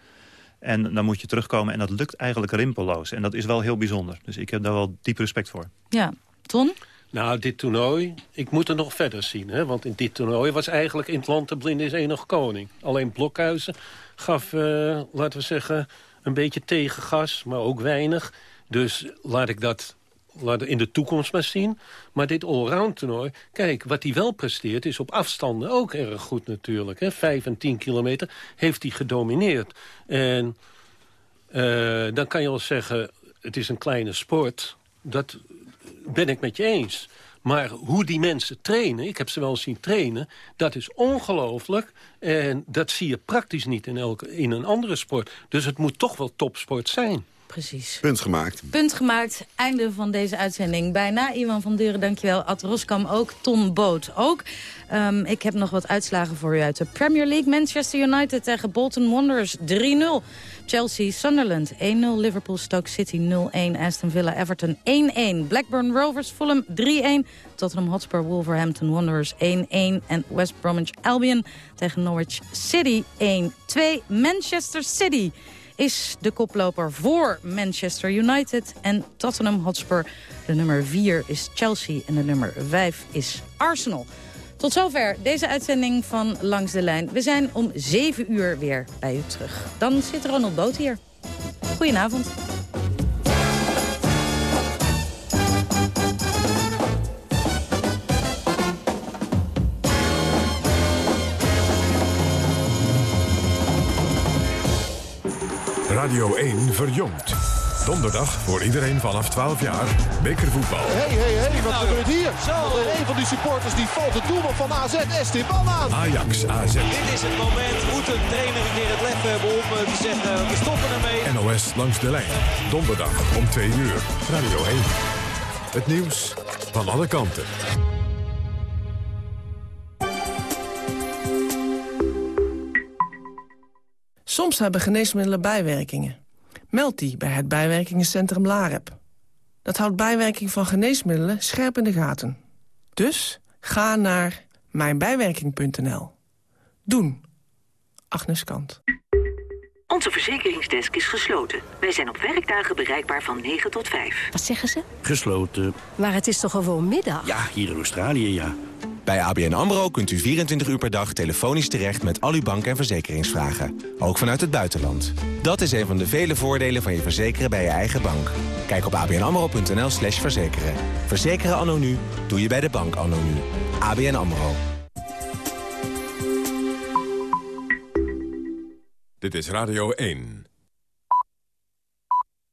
Speaker 12: En dan moet je terugkomen en dat lukt eigenlijk rimpelloos. En dat is wel heel bijzonder. Dus ik heb daar wel diep respect voor.
Speaker 10: Ja, Ton?
Speaker 11: Nou, dit toernooi, ik moet er nog verder zien. Hè? Want in dit toernooi was eigenlijk in het land de blinde is enig koning. Alleen Blokhuizen gaf, eh, laten we zeggen, een beetje tegengas, maar ook weinig. Dus laat ik dat laat in de toekomst maar zien. Maar dit allround toernooi, kijk, wat hij wel presteert... is op afstanden ook erg goed natuurlijk. Vijf en tien kilometer heeft hij gedomineerd. En eh, dan kan je wel zeggen, het is een kleine sport. Dat ben ik met je eens. Maar hoe die mensen trainen, ik heb ze wel zien trainen... dat is ongelooflijk. En dat zie je praktisch niet in, elke, in een andere sport. Dus het moet toch wel topsport zijn.
Speaker 10: Precies.
Speaker 13: Punt gemaakt.
Speaker 10: Punt gemaakt. Einde van deze uitzending. Bijna Iwan van Deuren, dankjewel. Ad Roskam ook. Ton Boot ook. Ehm, ik heb nog wat uitslagen voor u uit de Premier League. Manchester United tegen Bolton Wanderers 3-0. Chelsea Sunderland 1-0. Liverpool Stoke City 0-1. Aston Villa Everton 1-1. Blackburn Rovers Fulham 3-1. Tottenham Hotspur Wolverhampton Wanderers 1-1. En West Bromwich Albion tegen Norwich City 1-2. Manchester City is de koploper voor Manchester United en Tottenham Hotspur. De nummer 4 is Chelsea en de nummer 5 is Arsenal. Tot zover deze uitzending van Langs de Lijn. We zijn om 7 uur weer bij u terug. Dan zit Ronald Boot hier. Goedenavond.
Speaker 1: Radio 1 verjongt. Donderdag voor iedereen vanaf 12 jaar. Bekervoetbal.
Speaker 18: Hé, hé, hé, wat gebeurt hier? Zo. Een van die supporters die valt de doelman van AZ, Esteban aan.
Speaker 1: Ajax AZ.
Speaker 19: Dit is het moment. Moet een trainer een keer het lef hebben om eh, te zeggen, we stoppen ermee.
Speaker 1: NOS langs de lijn. Donderdag om 2 uur. Radio 1. Het nieuws van alle kanten.
Speaker 20: Soms hebben geneesmiddelen bijwerkingen. Meld die bij het bijwerkingencentrum LAREP. Dat houdt bijwerking van geneesmiddelen scherp in de gaten. Dus ga naar mijnbijwerking.nl. Doen. Agnes Kant.
Speaker 21: Onze verzekeringsdesk is gesloten. Wij zijn op werkdagen bereikbaar van 9 tot 5.
Speaker 22: Wat zeggen ze?
Speaker 23: Gesloten.
Speaker 22: Maar het is toch gewoon middag?
Speaker 23: Ja, hier in Australië, ja.
Speaker 24: Bij ABN AMRO kunt u 24 uur per dag telefonisch terecht met al uw bank- en verzekeringsvragen. Ook vanuit het buitenland. Dat is een van de vele voordelen van je verzekeren bij je eigen bank. Kijk op abnamro.nl slash verzekeren. Verzekeren anno nu, doe je bij de bank anno nu. ABN AMRO.
Speaker 1: Dit is Radio 1.